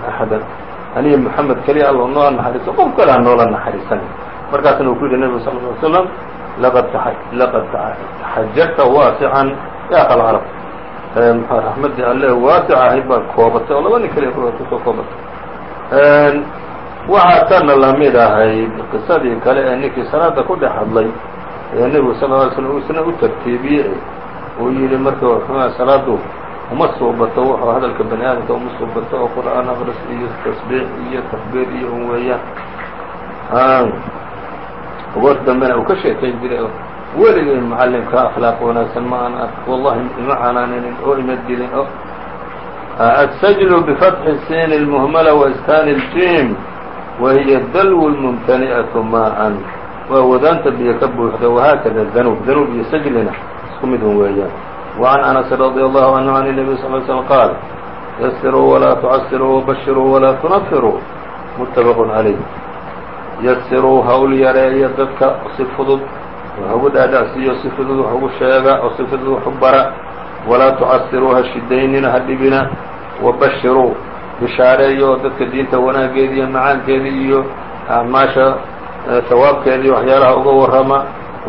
axada aniyo moxamed keliya alla noo naxariiso qof kale noola naxariisan markaasna uu ku yidhi nebigu sal ly slam laqad laqad taxajarta waasican. Ya aqal carab raxmaddii alle waasic ahayd baad koobatay oo laba nin keliya ku soo koobatay. Waxaa kana la mid ahayd qisadii kale ee ninkii salaada ku dhex hadlay ee nebigu sal ly slm isna u tartiibiyey uu yidhi marka xuma salaadu uma suubato wuxuu hadalka bani aadamka uma suubato oo qur'aan aqris iyo tasbiix iyo takbiir iyo un weeyaan goor dambena uu ka sheekayn jiray oo weligay macallimka akhlaaq wanaagsan ma aan ark wallahi ima canaaninin oo ima dilin oo السجل بفتح السين المهملة وإسكان الجيم وهي الدلو الممتنئة ماء waa wadaanta biyo ka buuxda وhakada الذنوب ذنوب iyo سجلna isku midun weeyaan وعن أنس رضي الله عنه عن النبي صلى اه عليه وسلم قال يسروا ولا تعسروا وبشروا ولا تنفروا متفق عليه yasiruu hawl yareeya dadka si fudud hagu dhaadhacsiiyo si fudud wax ugu sheega oo si fudud wax u bara walaa tucasiruu ha shidaynina ha dhibina wabashiruu bishaareeya oo dadka diinta wanaaggeeda iyo macaankeeda iyo acmaasha hawaabkeedii waxyaalaha uga warrama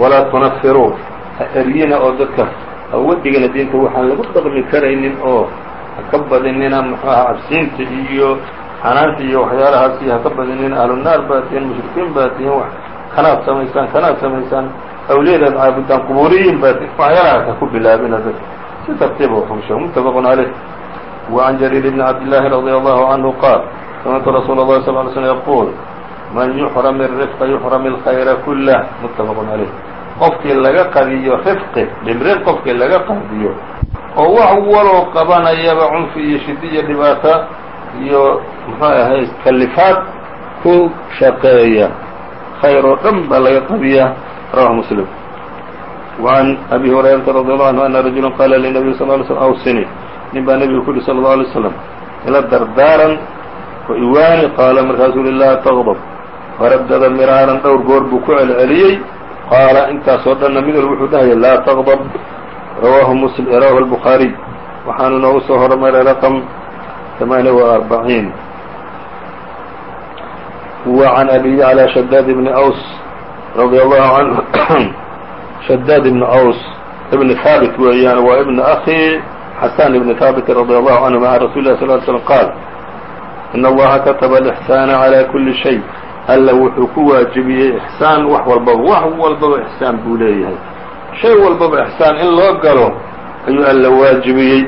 walaa tunafiruu ha eryina oo dadka ha uga dhigina diinta waxaan lagu dhaqmi karaynin oo ha ka badinina muxuu aha cabsiinta iyo xanaanta iyo waxyaalahaas iyo ha ka badinina ahlunaar baa tihiin mushrikiin baa tihiin kanaad samaysaan kanaad samaysaan awliyadaad caabudaan qubuuriyiin baa tihiin waxyaalahaas ha ku bilaabina dadka si tartiiba wuxuu sheeg muttafaqun caleyh وعn جرير بن عبد الله رضي الله عنه قال سمعت رsuuل الله صلى اه عليه وسلم يقول من يحرم الرفق يحرم الخير كله متفق عليه qofkii laga qadiyo rifqi dhimrin qofkii laga qadiyo oo wax waloo qabanayaba cunfi iyo shidi iyo dhibaato iyo muxuu ahay kalifaad ku shaqeeya khayr oo dhan baa laga qadiyaa rawaه مسلم وعن أbي هريرةa رضي الله عنه أن رجuلا qاla للنبي صلى اه عليه وسلم أوصني nin baa nebiga ku yihi slى الlه عlيه وsلم ila dardaaran oo iwaani qaala markaasuu hi laa tغضب faradada miraaran dhowr goor buu ku celceliyey qaala intaasoo dhanna mid wal wuxuu dhahaya laa tغضب rawaahu الbخaariي waxaanu noogu soo hormaray rqم ثمaaنiya وأربعيiن وعن أbي عlى شداد بن أوس رضي الله عنه شداد بن أوس بن ثابت weeyaan waa بن أخي xسان بن ثابت رضي الله عنه mع رsuل الله صل ل سلم qاaل إن الlaha katba الإحسان عlى كuلi شhيء alla wuxuu ku waajibiyey ixsaan wax walbaba wax walbaba ixsaan buu leeyahay. Shay walbaba ixsaan in loo galo ayuu alla waajibiyey.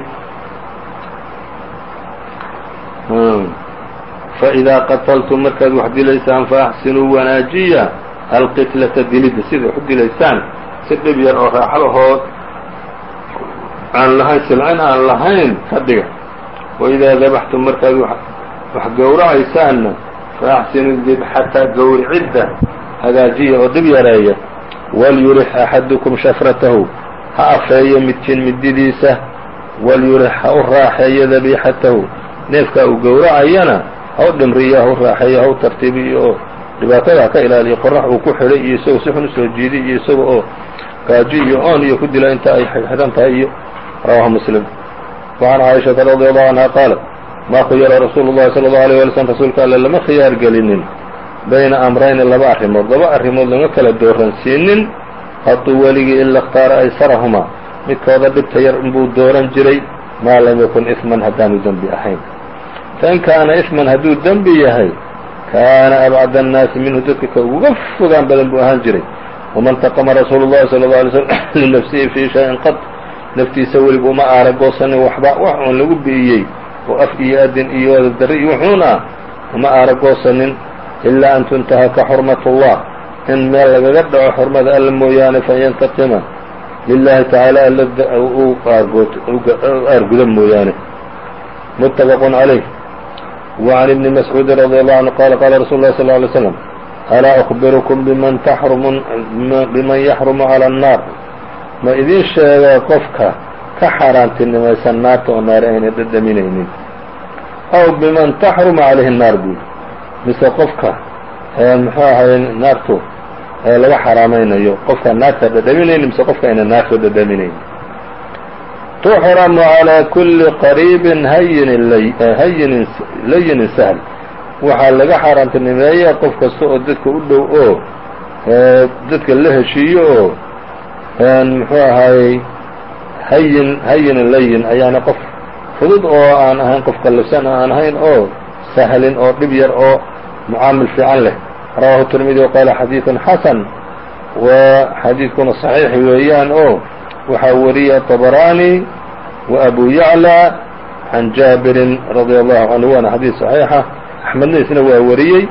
Hmm. Faidaa qataltum markaad wax dilaysaan faaxsinuu wanaajiya alqitlata dilidda siday waxu dilaysaan si dhib yar oo raaxo lahood aan lahayn silcin aan lahayn ka dhiga. Waidaa dabaxtum markaad wax gowracaysaanna faaxsinu dibxata gowricidda hagaajiya oo dhib yareeya walyurix axadukum shafratahu ha afeeyo midkiin mididiisa walyurix ha u raaxeeyo dabiixatahu neefkaa uu gowracayana ha u dhimriyo ha u raaxeeyo ha u tartiibiyo oo dhibaatada ha ka ilaaliyo qorax uu ku xidhay iyo isagoo si xun usoo jiiday iyo isaga oo gaajo iyo oon iyo ku dila inta ay xidhan tahay iyo rawahu muslim وعan caaishaةa radي allahu canha qaalat ma khuyara rasuulu الlahi salى الlaه alيه alي slm rasuulka alle lama khiyaar gelinin bayna amrayni laba arrimood laba arrimood lama kala dooransiinin hadduu weligii ila اkhtaara aysarahumaa midkooda dhibta yar inbuu dooran jiray maa lam yakun iثman haddaanu dembi ahayn fain kaana iثman hadduu dembi yahay kaana abcad الnaasi minhu dadka ka uga fogaan badan buu ahaan jiray wama اntaqama rasuulu الlahi salى الlaه alay slm <coughs> linafsihi fii shayin qad naftiisa weliba uma aaragoosanin waxba wax uun lagu bi'iyey oo af iyo adin iyo adab darre iyo wuxuuna uma aaragoosanin ilaa an tuntahaka xurmat ullah in meel lagaga dhaco xurmada alla mooyaane fanyantaqima lilahi tacaala alla u aargudo mooyaane. Muttafaqu calayh wacan ibni mascuudin radi allahu canhu qala qaala rasuulu llahi sal ly slam alaa akbirukum biman taxrumu biman yaxrumu cala annaar? Ma idin sheega qofka ka xaaraantinimaysan naarta oo naari ayna dhadhaminaynin aw biman taxrumu calayhi الnaar buuli mise qofka muxuu ahay naartu laga xaraamaynayo qofka naarta dhadhaminaynin mise qofka ayna naarta dhadhaminaynin tuxramu calىa kuli qariibin hayinin hayinin layinin sahl waxaa laga xaaraantinimeeya qof kasta oo dadka u dhow oo dadka la heshiiyo oo muxuu ahaayey hayin hayin layin ayaana qof fudud oo aan ahayn qof qallafsan aan ahayn oo sahlin oo dhib yar oo mucaamil fiican leh rawahu tirmidi waqaala xadiidun xasan wa xadiidkuna صaxiix weeyaan oo waxaa wariyay طabrani wa abu yaclى can jaabirin radi allahu canhu waana xadiid صaxiixa axmedna isna waa wariyey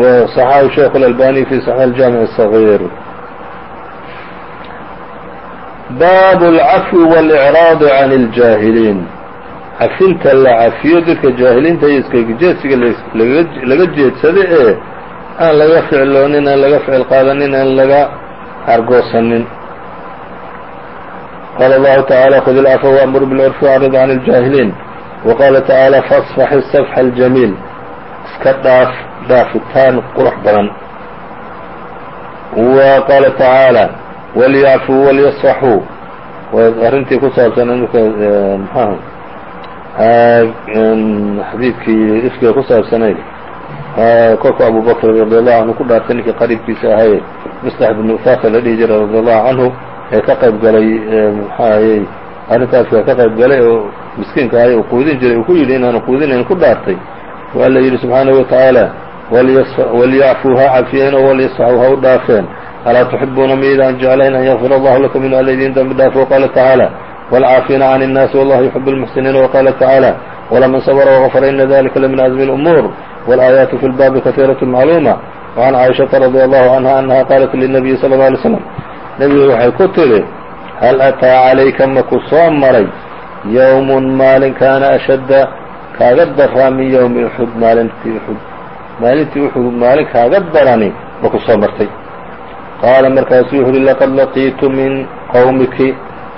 وصxaxu sheikh الألbاني في صحيح الجامع الصغير bab الcafو والإعراaض عن الجاهلين cafinta la cafiyo dadka jaahiliinta iyo iskajeedsiga laga jeedsada ee aan laga ficloonin aan laga ficil qaadanin aan laga argoosanin qala الlahu taعالى خd الcفو وأmr بالcرف وأعرض عن الجاهلين وqala taعالى فاصفح الصفح الجميل iska dhaaf dhaafitaan qurux badan wa qaala tacaalى walyacfuu walyasfaxuu arrintii ku saabsan mxaha xadiidkii ifkiga ku saabsanayd. Kolku abu bakr radi allahu canhu ku dhaartay ninkii qariibkiisa ahaye mislax bnu ufafa la dhihi jiray radi allahu canhu ee ka qayb galay muxaayey arrintaas waa ka qayb galay oo miskiinka ahay uu quudin jiray uu ku yidhi inaanu quudinayn ku dhaartay. Waa la yidhi subxaanahu watacaala walyacfuu ha cafiyeen oo walyasfaxuu ha u dhaafeen alaa tuxibuuna miydaan jeclayn an yakfir allahu lakum inuu alla idin dambi dhaafo waqaala tacaala wاlcaafiina can الnaasi wallahu yuxib اlmuxsiniin waqaala tacaala wlaman sabra wغafara ina dalika lamin azmi اlأmuur wاlآayaatu fi lbaabi kahiiraة macluuma وcan caaishaةa radi allahu canha anaha qaalat lلnabiyi salى اله alay slam nebigu waxay ku tidhi hal ataa calayka maku soo maray yowm maalin kaana ashadda kaaga daraa min ywmi uxud maalintii uxud maalintii uxud maalin kaaga darani maku soo martay qaala markaasuu wuxu uhi laqad laqiitu min qowmiki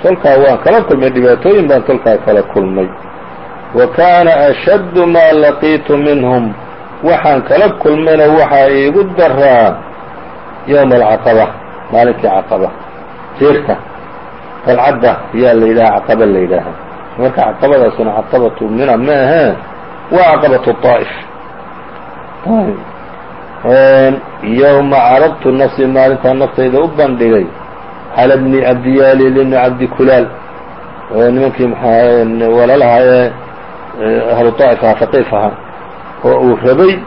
tolkaa waan kala kulmay dhibaatooyin baan tolkaa kala kulmay wa kaana ashaddu maa laqiitu minhum waxaan kala kulmayna waxaa iigu daraa yowma alcaqaba maalinkii caqaba tiirta dalcadda ayaa la yidhaha caqaba la yidhaaha marka caqabadaasuna caqabatu mina ma ahee waa caqabatu طaa'if yowma caradtu nafsii maalintaa naftayda u bandhigay. Cala bni cabdiyaali libni cabdi kulaal. Oo nimankii maxaa walaalaha ee ahlu taa'if aha faqiif ahaa. Oo uu rabay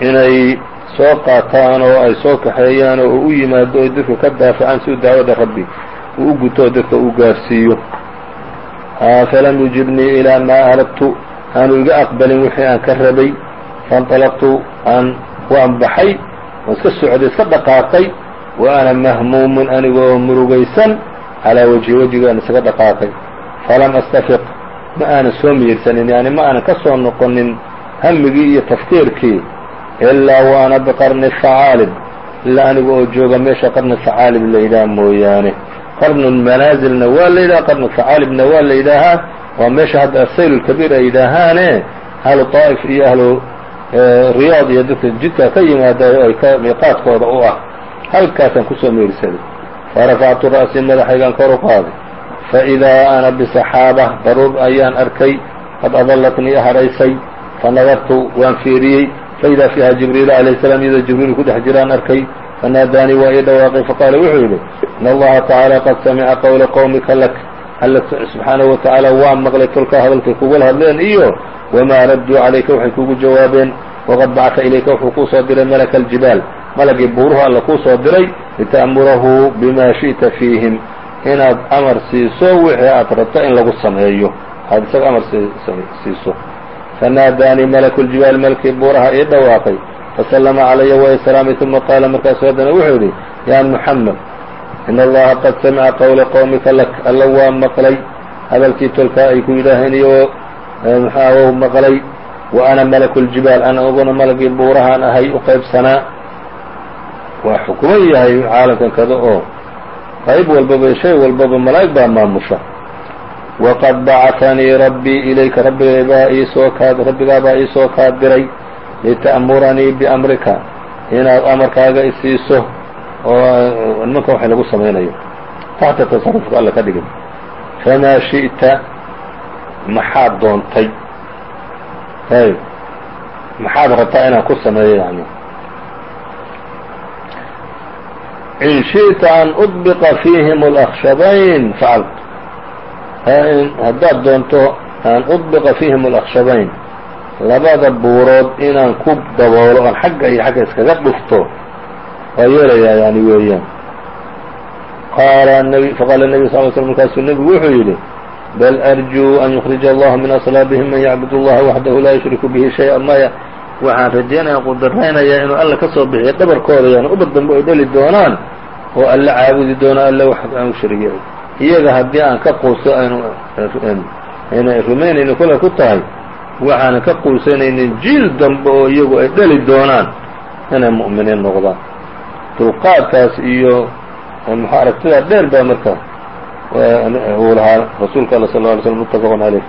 inay soo qaataan oo ay soo kaxeeyaan oo u yimaado oy dadku ka daafacaan si u daawada rabbi. Uu u guto oo dadka uu gaarsiiyo. Falam yujibnii ilaa maa aradtu aanu iga aqbalin wixii aan ka rabay. Fanطalaqtu aan waan baxay waan iska socday iska dhaqaaqay wa ana mahmuumun anigoo murugaysan calaa wajhi wejigaan isaga dhaqaaqay. Falam astafiq ma aanan soo miyirsanin yani ma aanan ka soo noqonin hamigii iyo tafkiirkii ilaa wa ana biqarni facaalib ilaa aniga oo jooga meesha qarni facaalib la yidhaha mooyaane. Qarnu manaazilna waa la yidhaha qarnu facaalibna waa la yidhaahaa. Waa meesha hadda asayl lkabiir ay yidhaahaane ahlu طaa'if iyo ahlu riyaad iyo dadka jidka ka yimaada oo ay ka miiqaadkooda u ah halkaasaan ku soo meerisaday farafactu ra'sii madaxaygaan kor u qaaday faidaa ana bisaxaaba daruur ayaan arkay qad adalatnii haraysay fanadartu waan fiiriyey. Faidaa fiiha jibriil alayh salaam iyadoo jibriil ku dhex jiraan arkay fanaadaanii waa ii dhawaaqay. Faqaala wuxuu yidhi in allaha tacaala qad samica qowla qowmika lak alla subxaanahu watacaala waa maqlay tolkaa hadalkay kugula hadleen iyo wamaa radduu calayka waxay kugu jawaabeen waqad bacata ilayka wuxuu kuu soo diray malaka aljibaal malagii buuruhu alla kuu soo diray lita'murahu bima shi'ta fiihim. Inaad amar siiso wixii aad rabto in lagu sameeyo. Aad isaga amar siiso. Fanaadaanii malaku ljibaal malkii buuraha ii dhawaaqay. Fasallama calaya wa islaamay uma qaala markaasu haddana wuxuu yidhi yaa muxamed in allaha qad samica qowla qowmika lak alla waa maqlay hadalkii tolkaa ay ku yidhaaheen iyo maxaa maqlay wa ana malaku ljibaal ana uguna malagii buurahaan ahay u qaybsanaa waa xukuman yahay caalamkan kada oo qayb walbaba shay walbaba malaa'ig baa maamusha waqad bacatanii rabbii ilayka rabbigay baa iisoo kaa rabbigaa baa iisoo kaa diray lita'muranii biamrika inaad amarkaaga isiiso oo nimanka waxay lagu samaynayo taxta tasarufka alla ka dhigay famaa shi'ta maxaad doontay ayb maxaad rabtaa inaan ku sameeyo yani in shiئta an udbiqa fiihim اlأkshabayn facalt haddaad doonto an udbiqa fiihim اlأkshabayn labada buurood inaan ku daboolo oon xagga iyo xagga iskaga dhufto waa yeelayaa yani weeyaan qaala nb faqaala النبي صل ل sلم markaasuu nebigu wuxuu yidhi bal arjuu an yukrija allaha min aslaabihim man yacbud اllaha waxdahu laa yushriku bihi shayئa maya waxaan rajaynaya qudaraynayaa inuu alla ka soo bixiyo dhabarkooda yani ubad dambe ay dhali doonaan oo alla caabudi doono alla wax aan u shariya iyaga haddii aan ka quuso aynu ayna rumaynayni kule ku tahay waxaanan ka quusanaynin jiil dambe oo iyagu ay dhali doonaan inay mu'miniin noqdaan dulqaadkaas iyo muxuu aragtidaa dheer baa marka uu lahaa rasuulka alla sal ه alay slm mutafaqun caleyh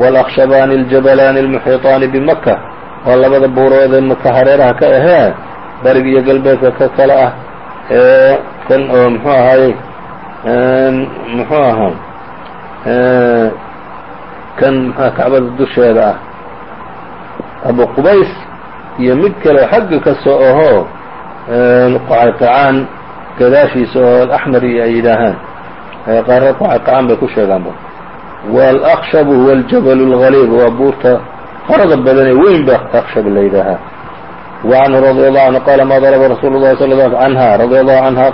wاlأkshabaani اljabalaani اlmuxiiطaani bimaka waa labada buuroodee maka hareeraha ka ahee bariga iyo galbeedka ka kale ah ee kan oo muxuu ahaaye muxuu ahaa kan mxua kacbada dusheeda ah abu qubays iyo mid kale xagga ka soo ahoo qacqacaan gadaashiisa oo axmari ay yidhaahaan. Qaarna qacqacaan bay ku sheegaanba. Walakshabu huwa aljabalu اlgaliib waa buurta qarada badan ee weyn ba akshab la yidhaahaa. Wacanhu radi allahu canhu qaala ma daraba rasuulu llahi sal l canha radi allahu canha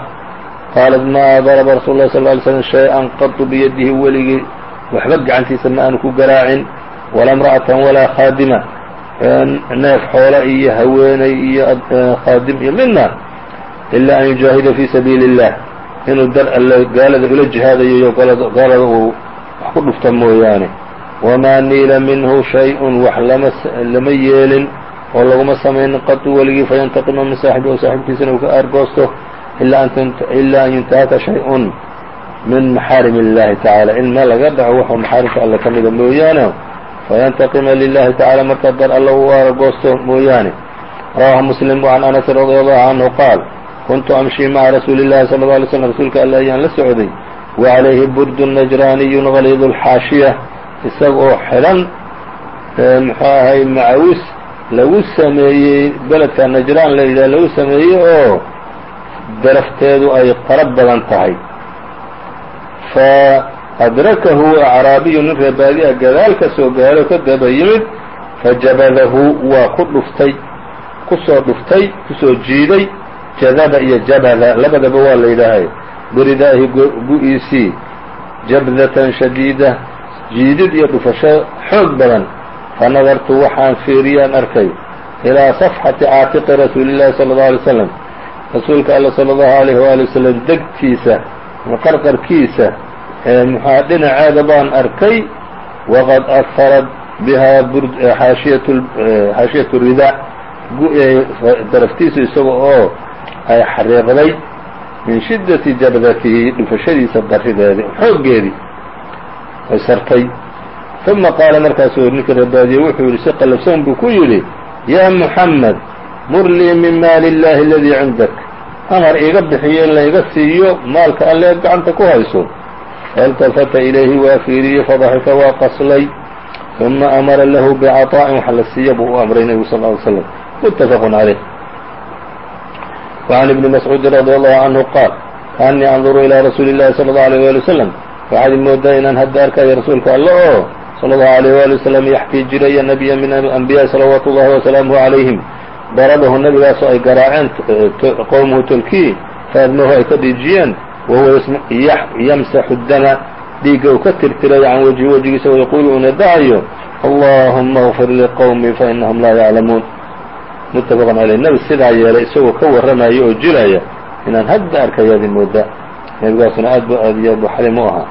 qaalat ma daraba rasul lah sal ly slm shay-an qadu biyadihi weligii waxba gacantiisa ma aanu ku garaacin walaa imra'atan walaa khaadima neef xoolo iyo haweeney iyo eh, khaadim iyo midna ilaa an yujaahida fii sabiili اllah inuu dar alle gaalada ula jihaadayo gaalada uu wax ku dhufta mooyaane. Wamaa niila minhu shay-un wax lama yeelin oo laguma samaynin qatu weligii fayantaqimu min saaxibi oo saaxiibkiisana uu ka aargoosto ilaa an yuntahaka shay-un min maxaarim اllahi tacaala. In meel laga dhaco waxuu maxaarimka alle ka mida mooyaane fayantaqima lilahi tacalى marka dar alle uu aargoosto mooyaane rawahu muslim وcan anas radي allahu canhu qaal kuntu amshii maca rasuuli الlahi salى الlه alay slm rasuulka alle ayaan la socday وعalayhi burdu najraaniyu غaliid الxaashiya isaga oo xidhan muxuu ahay macawis lagu sameeyey beledka najraan la yidhah lagu sameeyey oo darafteedu ay qarab badan tahay fa adrakahu acraabiyu nin reebaadi'a gadaal ka soo gaaro ka daba yimid fajabadahu waa ku dhuftay ku soo dhuftay ku soo jiiday jadaba iyo jabada labadaba waa la yidhaahay biridaahi gu-iisii jabdatan shadiida jiidid iyo dhufasho xoog badan. Fanadartu waxaan fiiriyaan arkay ilaa safxati caatiqi rasuuli llahi sala allau alay slam rasuulka alla sala allahu alayh waali wasalam degtiisa qarqarkiisa muxuha dhinaceeda baan arkay waqad aharad bihaa xaashiyatu ridaa daraftiisu isaga oo ay xariiqday min shiddati jabdatihi dhufashadiisa darideedi xooggeedii ay sartay. Uma qaala markaasuu ninka reebaadiye wuxuu yidhi si qallafsan buu ku yidhi yaa muxamed mur lii min maali illahi aladii cindak amar iiga bixiyo in layga siiyo maalka alle gacanta ku hayso failtafata ilayhi waa fiiriyey fadaxika waa qaslay uma amara lahu bicaطaa'in waxa la siiya buu u amray nebigu sal ly slam mutafaqu caleyh وعn ibni mascuudi radi allahu canhu qaal kaanii anduru ilىa rasuuli اllahi salى اllahu alيyh wali wasalam waxaad moodaa inaan hadda arkayo rasuulka alle oo slى الlه عlيه wali وsلم yaxkii jiray nabiya min anbiyaءi salawaatu ullahi wasalaamuhu عalayhim darabahu nebigaasoo ay garaaceen qowmuhu tolkii faadmahu ay ka dhiijiyeen wahuwa yamsaxu dama dhiigga uu ka tirtiray can wجhi wejigiisa wayaquulu una dacayo allahuma اغfir liqowmii fainahum laa yaclamuun mutafaq caleyh nebi sidaa yeelay isagoo ka warramaya oo jiraya inaan hadda arkayaadi mooda nebigaasuna aad bu aad iyo aad bu xaliim u ahaa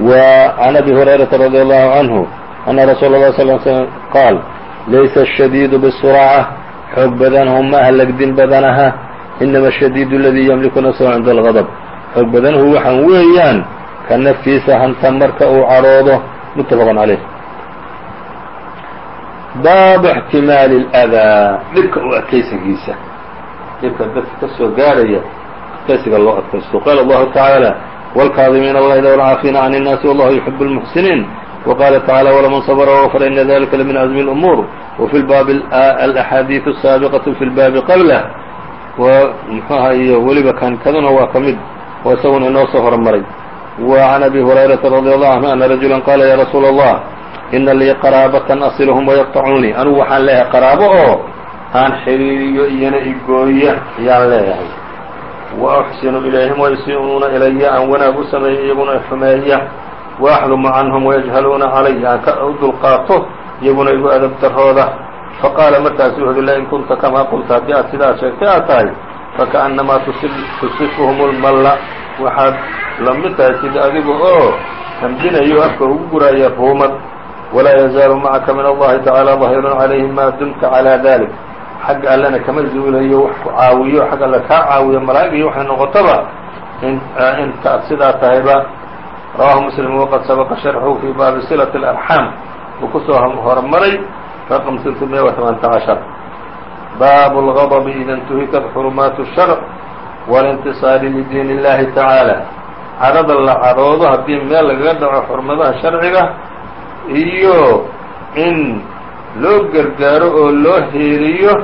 وعn أbي هريرaةa رضي الله عنه أن رsuuل الله صل ل سلم qاal laysa الشhديد bالسرعة xoog badanhu ma ah legdin badanaha inama الشhديد اladي ymliku نفسه عinda الغضب xoog badanhu waxaan weeyaan ka naftiisa hanta marka uu caroodo متafق عalيه bab احtimaal الأdىa dhibka u adkaysigiisa dhibka dadka ka soo gaaraya adkaysiga loo adkaysto qال الlahu taعaalى والكاظمين الغيظ والعاaفين عن الناس والله يحب المحسنين وقال تعالى ولمن صبر وغفر إن ذلك لمن أزم الأمور وفي الباب الأحاadيث السابقة في الباب qبله mxuha iyo weliba kan kaduna waa ka mid oo isaguna inoo soo hormaray. Wa can abi hurayrata radi allahu canhu ana rajula qaala ya rasuula allah ina lii qaraabatan asiluhum wayaqtacuunii anugu waxaan leeyahay qaraabo oo aan xidhiiriyo iyana igooya ayaan leeyahay. Wa axsinu ilayhim wayusii'uuna ilaya aan wanaag u sameeyo iyaguna ixumeeya waaxlumu canhum wayajhaluuna calaya aan ka u dulqaato iyaguna igu adabdarooda faqaala markaasu wuxu la in kunta kamaa qulta haddii aad sidaad sheegtay aad tahay fakaأnnamaa tusifhum اlmalla waxaad la mid tahay sid adiga oo oh, hamdinayo afka ugu guraya ruumad walaa yazaalu macaka min allahi tacaala dahirun calayhim maa dumta calaa dalik xagga allena kama zuulayo wax ku caawiyo xag alle kaa caawiyo malaa'ig iyo waxay noqotaba intaad eh, sidaa tahayba. Rawaahu muslim waqad sabaqa sharxuhu fii baabi silati alarxaam uu ku soo hormaray raqam siltimiya wa tamaanta baabu lgadabi ida intuhikad xurumaatu sharc واlاntiصاar لdiin الlahi taعaalى cadhada la cadhoodo haddii meel lagaga dhaco xurmadaha sharciga iyo in loo gargaaro oo loo heeliyo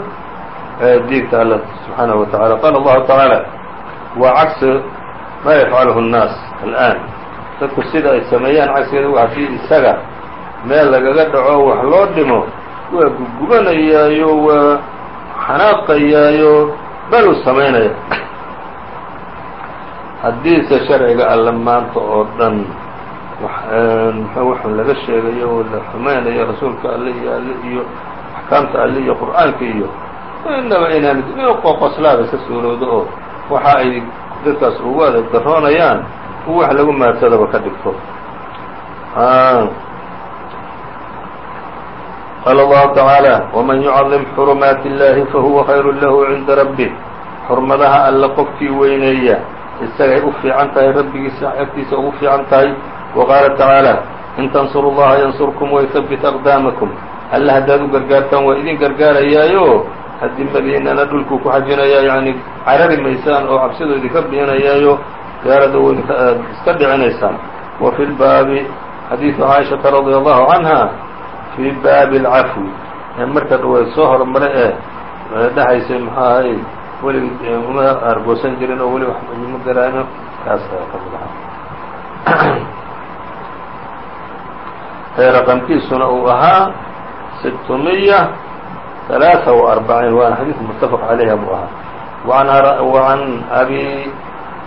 diinta alla subxaanaه wa taعala qala اllahu taعaalى waa cagsi ma yafcalhu الnaas alآan dadku sida ay sameeyaan cagsigeeda w haddii isaga meel lagaga dhaco wax loo dhimo waa gugubanayaayo waa xanaaqayaayo baluu samaynaya haddiise sharciga ah alle maanta oo dhan waxaan ah, laga sheegayo oo la xumaynayo rasuulka alle iyo alle iyo axkaamta alle iyo qur'aanka iyo inaba inaan qoqoslaada ka suuroodo oo waxa ay dadkaas ugu adeeg daroonayaan u wax lagu maadsadaba ka dhigto. Qaala allahu tacaalى wman yucadim xurumaati اllahi fahuwa khayru lahu cinda rabbih. Xurmadaha alle qofkii weyneeya isagay u fiican tahay rabbigiisa agtiisa ugu fiican tahay وqaala taعaalى in tansuru الlaha yansurkum وyثbit أqdaamakum alle haddaad u gargaartaan waa idin gargaarayaayo hadimadiinana dhulkuu ku xajinaya yani carari maysaan oo cabsidoo idinka biinayaayo gaarada aad iska dhicinaysaan wa fi lbaabi xadiiثu caaishaةa radي الlahu canha fii baabi اlcafwi marka way soo hormare ee dhahaysay muxuu ahay welig uma argoosan jirin oo weli ma garaano kaas ka mid <clears throat> ahaa raqamkiisuna uu ahaa sitmiya ثaلaaثa وarbaعiin waana xadiiث mutafaq عalayha buu ahaa وعan abi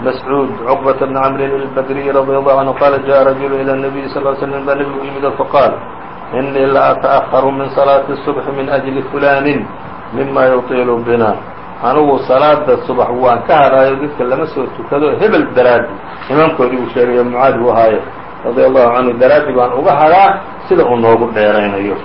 mascuud cqبة بn cmr الbdriي radي الlه عanهu qala jaءa rajul ilى النabiy sl ل sلم baa nebigu yimid faqاal إنii la أتأخر min صلاaةi الصبح min أجli فulani mima yuطilu bina anugu salaada subax waan ka hadhaayo dadka lama soo tukado hebel daraadi imaamkoodii uu sheegayo mucaad u ahaaye radia allahu canhu daraadi baan uga hadhaa sida uu noogu dheeraynayo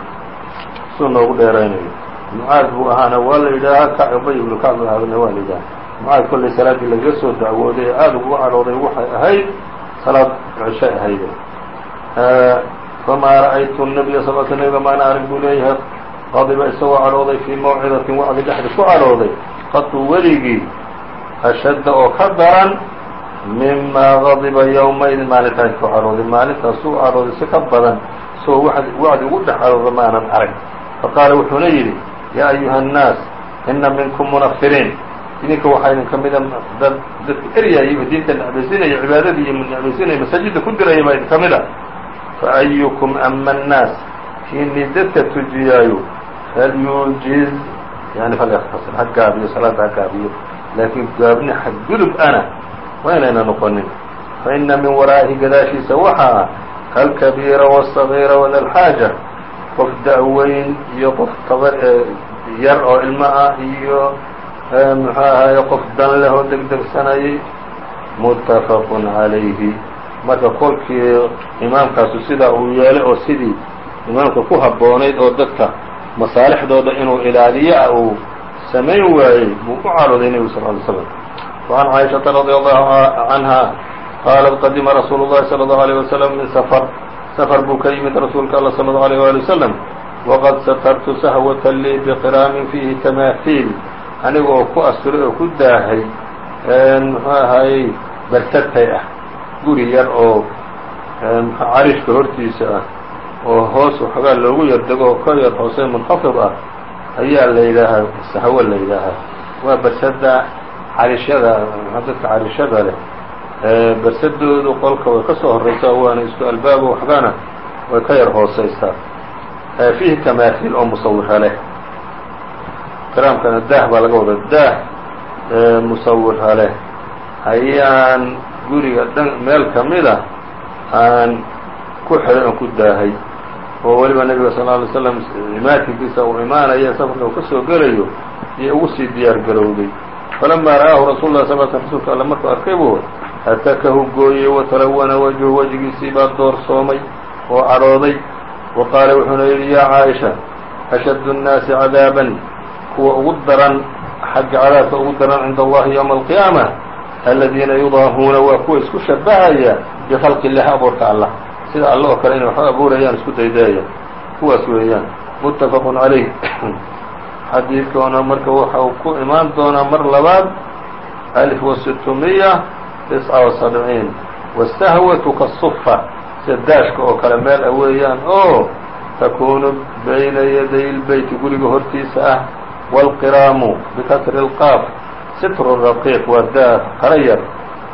sida noogu dheeraynayo. Mucaad buu ahaana waa la yidhaahaa ka ubay ibnu kacb ahaana waa la yidhaha. Mucaad kollay salaaddii laga soo dacwooday ee aada ugu cadhooday waxay ahayd salaad ceshay ahayd famaa ra'aytu nabiya sal sl nabiga maana arag buu leeyahay qadiba isagoo cadhooday fii mawcidatin wacdi dhexda ku cadhooday qatu weligii ashadda oo ka daran mimaa qadiba yowmaidin maalintaas ku carooday maalintaas uu carooday si ka badan isagoo wacdi ugu dhex carooda maanan arag faqaala wuxuuna yidhi yaa ayuha annaas ina minkum munafiriin idinka waxaa idin ka mida dad dadka eryayaba diinta necbaysinaya cibaadadii iyo necbaysinaya masaajidda ku diraya baa idin ka a fa ayukum ama annaas kii nidadka tujiyaayo falyuujiz yani falyaktasir ha gaabiyo salaada ha gaabiyo laakiin gaabni xadgudub ana waa inayna noqonin faina min waraa'ihi gadaashiisa waxaa alkabiira والصaغيira wdalxaaja qof da-weyn iyo qof tabar yar oo ilmo ah iyo muxuu ahaye qof dan leh oo degdegsanayay mutafaq عalayhi marka kolkii imaamkaasu sidaa uu yeelay oo sidii imaamka ku habboonayd oo dadka masaalixdooda inuu ilaaliyo ah uu samayn waayey buu u cadhooday nebigu sal ly slam وعan caaishaةa radي allahu canha qaalat qadima rasuulu الlahi salى الlaه عalيه waslم min sfr sfr buu ka yimid rasuulka alla slى الlaه عalيه wali wsلم waqad satartu sahwaة lii bqiraamin fiihi tamaahiil aniga oo ku asturay oo ku daahay muxuu ahaayey bartatay ah guri yar oo carishka hortiisa ah oo hoos waxoogaa loogu yar dego oo ka yar hoose munkhafid ah ayaa la yidhaahaa sahwo la yidhaahaa. Waa barsada carishada dadka carishada leh? Barsadoodu qolka way ka soo horeysaa waana isku albaabo waxbana way ka yar hooseysaa fiihi tamaahiil oo musawira leh. Karaamkana daah baa laga wada daah musawira leh. Ayaan guriga dhan meel ka mida aan ku xidhay oon ku daahay oo weliba nebiga sal alay slam imaatinkiisa uu imaanaya safarka uu ka soo gelayo iyo ugu sii diyaar garowday. Falamaa ra'aahu rasuulu lah sal sl rsulka alle markuu arkay buu atakahu gooyey watalawana wajhu wejigiisii baa doorsoomay oo cadhooday. Wa qaala wuxuuna yidhi yaa caaisha ashaddu الnaasi cadaaban kuwa ugu daran xagga cadaabka ugu daran cinda allahi ywma alqiyaama aladiina yudaahuuna waa kuwa isku shabahaya bikhalqi illahi abuurka allah sida alle oo kale inay waxba abuurayaan isku daydaaya kuwaas weeyaan muttafaqun calayh. <clears throat> Xadiidkoona marka waxa uu ku imaan doonaa mar labaad. Alif wasitumiya tisca wasabciin wasahwatu kasufa sida daashka oo kale meel ah weeyaan. Oo takuunu bayna yaday lbeyti guriga hortiisa ah. Waalqiraamu bikasri اlqaaf sitru raqiiq waa daa kala yar.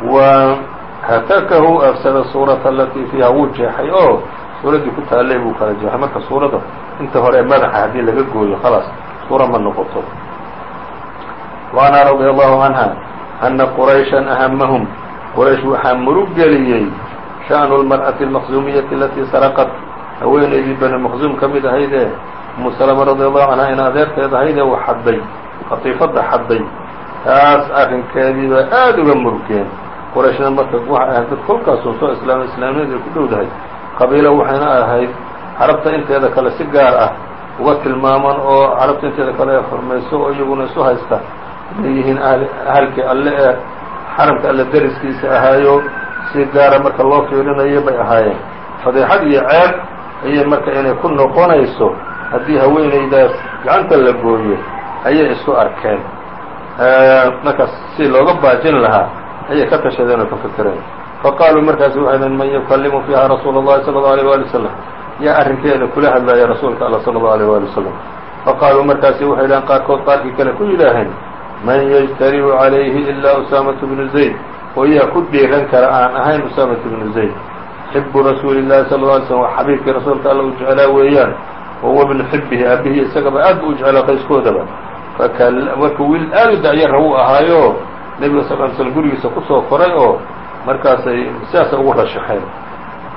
Waa hatakahu afsada suurata alatii fiiha wuu jeexay. Oo suuraddii ku taallay buu kala jeexay. Marka suurada inta hore madaxa haddii laga gooyo khalaas suura ma noqoto. Waana radia allahu canha ana qurayshan ahamahum quraysh waxaa murug geliyey sha'nu lmar'ati almaqsuumiyati alatii saraqat. Haweeneydii bani maqzuum ka mid ahaydee umu salama radia allahu canha in adeerteed ahayd ee uu xadday qatiifadda xadday taas arrinkeediibaa aada uga murugeen qrayشhna marka waxay ahayd dad kolkaasoo soo islaamay islaamnimada ay ku dhowdahay qabiilo waxayna ahayd carabta inteeda kale si gaar ah uga tilmaaman oo carabta inteeda kale ay xurmayso oo iyaguna isu haysta. Inay yihiin ahalkii alle ee xaramka alle deriskiisa ahaayo si gaara marka loo fiirinayo bay ahaayeen. Fadeexad iyo ceeb ayay marka inay ku noqonayso haddii haweenaydaas gacanta la gooyo ayay isu arkeen. Markaas si looga baajin lahaa ayay ka tashadeen oo ka fikireen faqaaluu markaasi waxay dhen man yukalimu fiiha rasuula اllahi salى اlه alيه wali wasalam yaa arrinkeeda kula hadlaaya rasuulka alla salى اlه alيه wali wasalam faqaaluu markaasi waxay dhaheen qaarkood qaarkii kale ku yidhaaheen man yجtariu عalayhi ilaa usaamaة bnu zayd oo yaa ku dhiiran kara aan ahayn usaamaة bnu zayd xibu rasuuli الlahi sal اه alay slm waa xabiibkii rasuulka alla u jeclaa weeyaan wahuwa bnu xibihi aabihii isagaba aad bu u jeclaa qayskoodaba marka wiil aad u dacyara uu ahaayo nebiga sal ly slm gurigiisa ku soo koray oo markaasay sidaasa ugu rashaxeen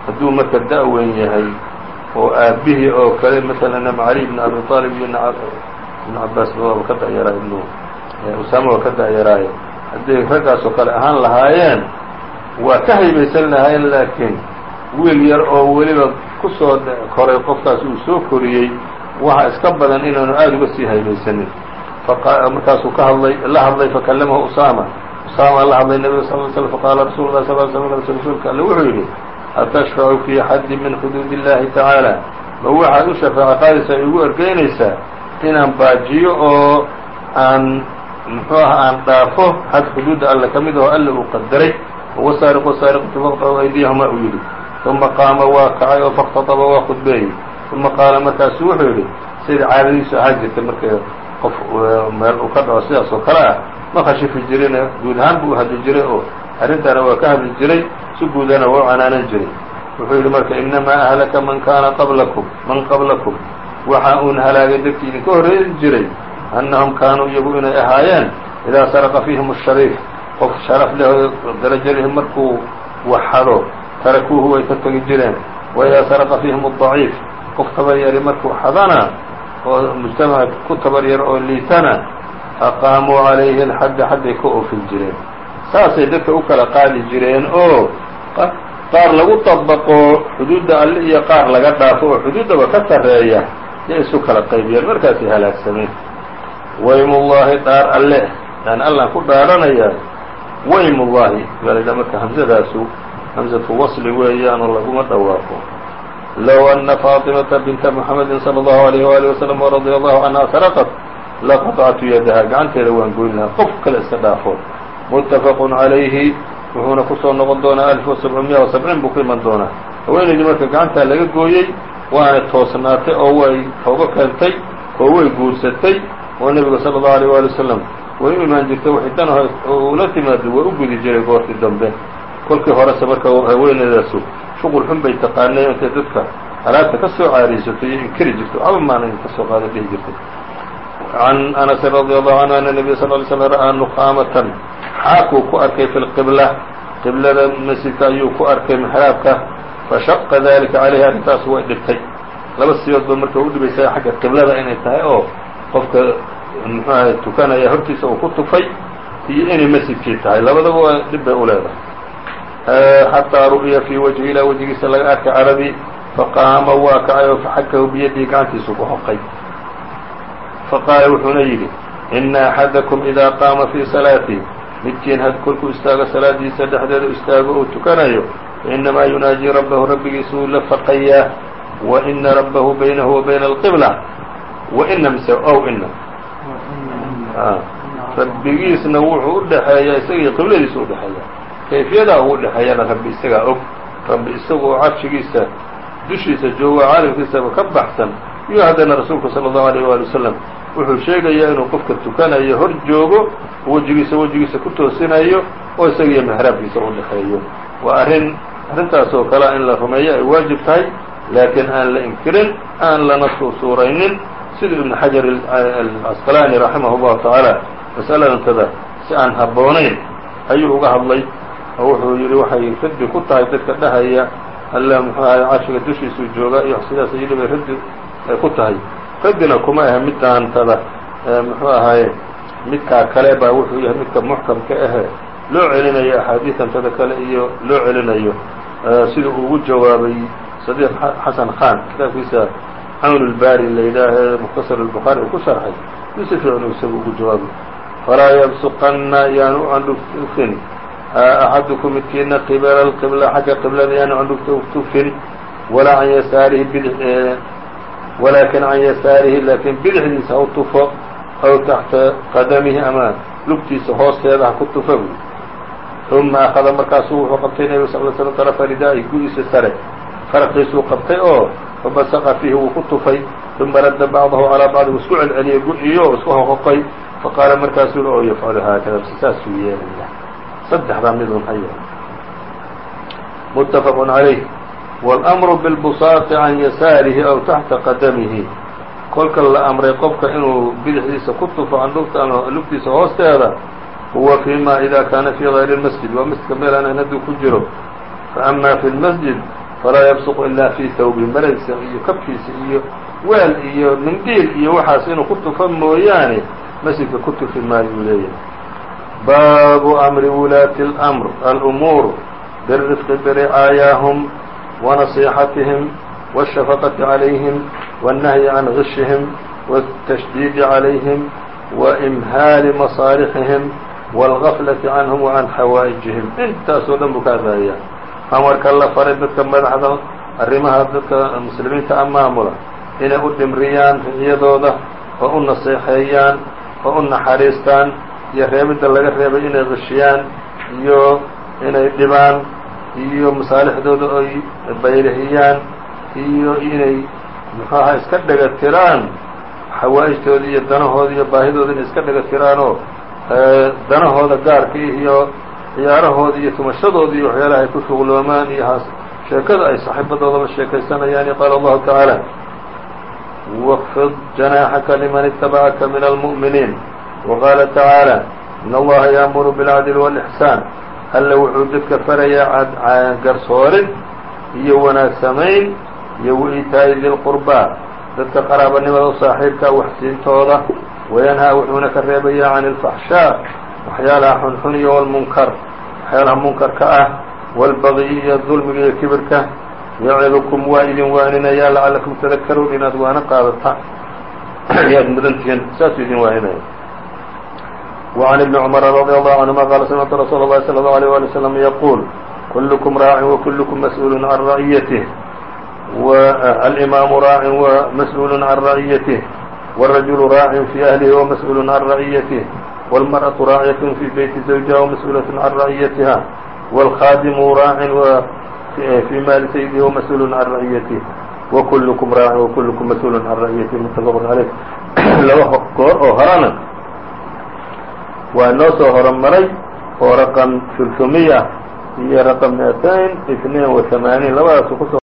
hadduu marka da-weyn yahay oo aabihii oo kale maala cali bn abi طaalib iyo ibn cabaas waaba ka da'yaraa ibnu usaama waa ka da'yaraaye hadday raggaasoo kale ahaan lahaayeen waa ka haybaysan lahaayeen laakiin wiil yar oo weliba ku soo koray qofkaas uu soo koriyey waxa iska badan inaanu aada uga sii haybaysanin markaasuu ka hadlay la hadlay fakallamahu usaama. Usaama la hadlay nebiga sal ly slm faqaala rasuulu lah sal sl rasuulka alle wuxuu yidhi atashfacu fii xaddi min xuduud illahi tacaala ma waxaad u shafaaco qaadaysaa igu ergeynaysaa inaan baajiyo oo aan muxuu aha aan dhaafo xad xuduudda alle ka mid aho alle uu qadaray. Wasaariq wasaariqatu faqطcu aydiyahuma uu yidhi. Uma qaama waa kacay oo faktaطba waa khudbeeyey. Uma qaala markaasu wuxuu yidhi sida caadadiisu ahaan jirtay markay qof eh, meel uu ka dhao sidaas oo kale ah ma khashifi jirin eh, guud ahaan buu u hadli jiray oo arrintaana waa ka hadli jiray si guudana waa u canaanan jiray. Wuxuu yidhi marka inamaa ahlaka man kaana qablakum man qablakum. Waxa uun halaagay dadkii idinka horreeyi jiray annahum kaanuu iyagu inay ahaayeen idaa saraqa fiihim ashariif qof sharaf leh darajo markuu waxalo tarakuuhu way ka tegi jireen. Wa idaa saraqa fiihim adaciif qof taban yari markuu xadana oo mujtamaca ku tabar yar oo liitana aqaamuu calayhi alxadda xadday ka oofin jireen. Saasay dadka u kala qaadi jireen oo qaar lagu dabaqo xuduudda alle iyo qaar laga dhaafo oo xuduuddaba ka sarreeya yay isu kala qaybiyeen markaasay halaagsameen. Waymullaahi dhaar alle yani allaan ku dhaaranayaa waymullaahi marka hamsadaasu hamsatu wasli weeyaanoo laguma dhawaaqo low ana faaطimaةa binta mحamedi slى الlahu عalيh وalih وsلم وradي allahu canha sarqat laqaطctu yadaha gacanteeda waan goyn lahaa qof kale iska dhaafo mutafaq عalayhi wuxuuna kusoo noqon doonaa alf وسبعمiya وسبعين buu ku iman doonaa haweenaydii marka gacantaa laga gooyey waana toosnaatay oo way toobo keentay oo way guursatay oo nebiga salى الlahu عalيه wali وsلم way u imaan jirtay waxay dan ula timaado waa u gudi jiray goortii dambe kolkii horese marka haweenaydaasu shuqul xun bay taqaanay intay dadka alaabta ka soo caariysato iyo inkari jirto waxba maana ka soo qaada dhihi jirtay. Can anasin radi allahu canhu ana nebiya sal ly slm ra'aa nuqaamatan xaakuu ku arkay fi lqibla qiblada masjidka ayuu ku arkay mixraabka fashaqa dalika calayhi arrintaas way dhibtay laba siyood ba marka u dhibaysaa xagga qiblada inay tahay oo qofka muxuu ahay tukanaya hortiisa uu ku tufay iyo inay masjidkii tahay. Labadaba waa dhib bay u leedahay xataa ru'ya fii wajhi ilaa wejigiisa laga arkay caradii faqaama waa kacay oo faxakahu biyadihi gacantiisu ku hoqay faqaala wuxuuna yidhi ina axadakum idaa qaama fii salaatii midkiin had kolkuu istaago salaadiisa dhexdeeda istaago uu tukanayo fainamaa yunaajii rabbahu rabbigiisuu la faqayaa wa ina rabbahu baynahu wa bayna alqibla. Waina mise ow ina rabbigiisna wuxuu u dhexeeyaa isagii qibladiisa udhexeeya kayfiyadaa ugu dhexeeyana rabbi isagaa og rabbi isagu oo carshigiisa dushiisa joogo caalamkiisaba ka baxsan. Iyo haddana rasuulku sala allahu alayh waali wasalam wuxuu sheegayaa inuu qofka tukanayo hor joogo wejigiisa wejigiisa ku toosinayo oo isagiiyo mexraabkiisa u dhexeeyo. Waa arrin arrintaas oo kale in la rumeeyo ay waajib tahay laakiin aan la inkirin aan lana suursuuraynin sida ibnu xajar alcasqalaani raximah اllahu tacaala mas'aladantada si aan habboonayn ayuu uga hadlay oo wuxuu yidhi waxay raddi ku tahay dadka dhahaya alla muxuu ahay carshiga dushiisuu jooga iyo sidaas yidhi bay raddi ay ku tahay. Raddina kuma ahe midaantada muxuu ahaaye midkaa kale baa wuxuu yahay midka muxkamka ahe loo celinayo axaadiisantada kale iyo loo celinayo. Sida uu ugu jawaabay sadiiq xasan khan kitaabkiisa cawnulbaari la yidhaaha ee mukhtasar albukhaari uu ku sharxay. Uu si fiicnu isagu ugu jawaabay. Falaa yabsuqanna yaanu andhufin axadukum midkiina qibala اlqibla xagga qiblada yaanu candhufta uftufin walaa can yasaarihi bidx walaakin can yasaarihi laakiin bidixdiisa ha u tufo aw taxta qadamihi ama lugtiisa hoosteeda ha ku tufa buy uma akada markaasuu wuxuu qabtay nebiga sal l slm طarafa ridaa'i gu-isa sare farqiisuu qabtay oo fabasaqa fiihi wuu ku tufay uma radda bacdahu calaa bacdi isku celceliyey gu-iyo oo isku hoqoqay faqaala markaasuu oo yafcalu haakada saasuu yeelaya saddexdaa midun ha yeela mutafaq عalayh wاlأmru biاlbusaaqi can yasaarihi aw taxta qadamihi kolka la amray qofka inuu bidixdiisa ku tufo candhufta ama lugtiisa hoosteeda huwa fii ma ida kaana fii غayri اlmasjid waa masjidka meel aan hadduu ku jiro faama fi اlmasjid falaa yabsuqu ilaa fii hawbi maraysa iyo kabkiisa iyo weel iyo mindiil iyo waxaas inuu ku tufo mooyaane masjidka ku tufi maayo uu leeyahay baabu amri wulaati اlأmr alumuur birifqi biricaayaahum wanasiixatihim wالshafaqati calayhim wالnahyi can gishihim wالtashdiidi calayhim waimhaali masaalixihim wاlgaflati canhum wacan xawaa'ijihim intaasoo dhan buu ka hadlayaa amarka la faray dadka madaxda arrimaha dadka muslimiinta a maamula inay u dhimriyaan riciyadooda oo u naseexeeyaan oo u naxariistaan iyo reebidda laga reebay inay qishiyaan iyo inay dhibaan iyo masaalixdooda oy bayrihiyaan iyo inay muxuu aha iska dhega tiraan xawaa'ijtooda iyo danahooda iyo baahidooda inay iska dhega tiraanoo danahooda gaarka iyo ciyaarahooda iyo tumashadooda iyo waxyaalaha ay ku shuqloomaan iyo haas sheekada ay saaxiibadoodaba sheekaysanayaan qaala allahu tacaala waqfid janaaxaka liman itabacaka min almu'miniin waqaala tacaala in allaha yaamuru bilcadli wاlixsaan alle wuxuu dadka farayaa garsoorin iyo wanaag samayn iyo waitaa'i dilqurbaa dadka qaraabanimada u waxsiintooda wayanhaa wuxuuna ka reebayaa can alfaxshaa waxyaalaha xunxun iyo walmunkar waxyaalaha munkarka ah waalbagiyi iyo dulmiga iyo kibirka yacidukum waa idin waaninayaa lacalakum tadakaruun inaad waana qaadataan ayaad mudantihiin saasuu idin waaninaya وعن ابن عمر رضي الله عنهma qال سمعت رsuuل الlhi صلى الله عليه ولي وسلم يقول كلكم راaع وكلكم مسؤول عن رعيته الإمام راaع ومسؤول عن رعيته والرجل راaع في أهله ومسؤول عن رعيته والمرأة راaعية في بيت زوجها ومسؤولة عن رعيتها والخادم راaع في mاl سيده ومسؤول عن رعيته وكلكم راaع وكلكم مسؤول عن رعيته متفق عليه laba goor oo horana waa noo soo horumaray oo raqam sulثumiya iyo raqam miatayn isniin wa hamaaniin labadaasuu ku soo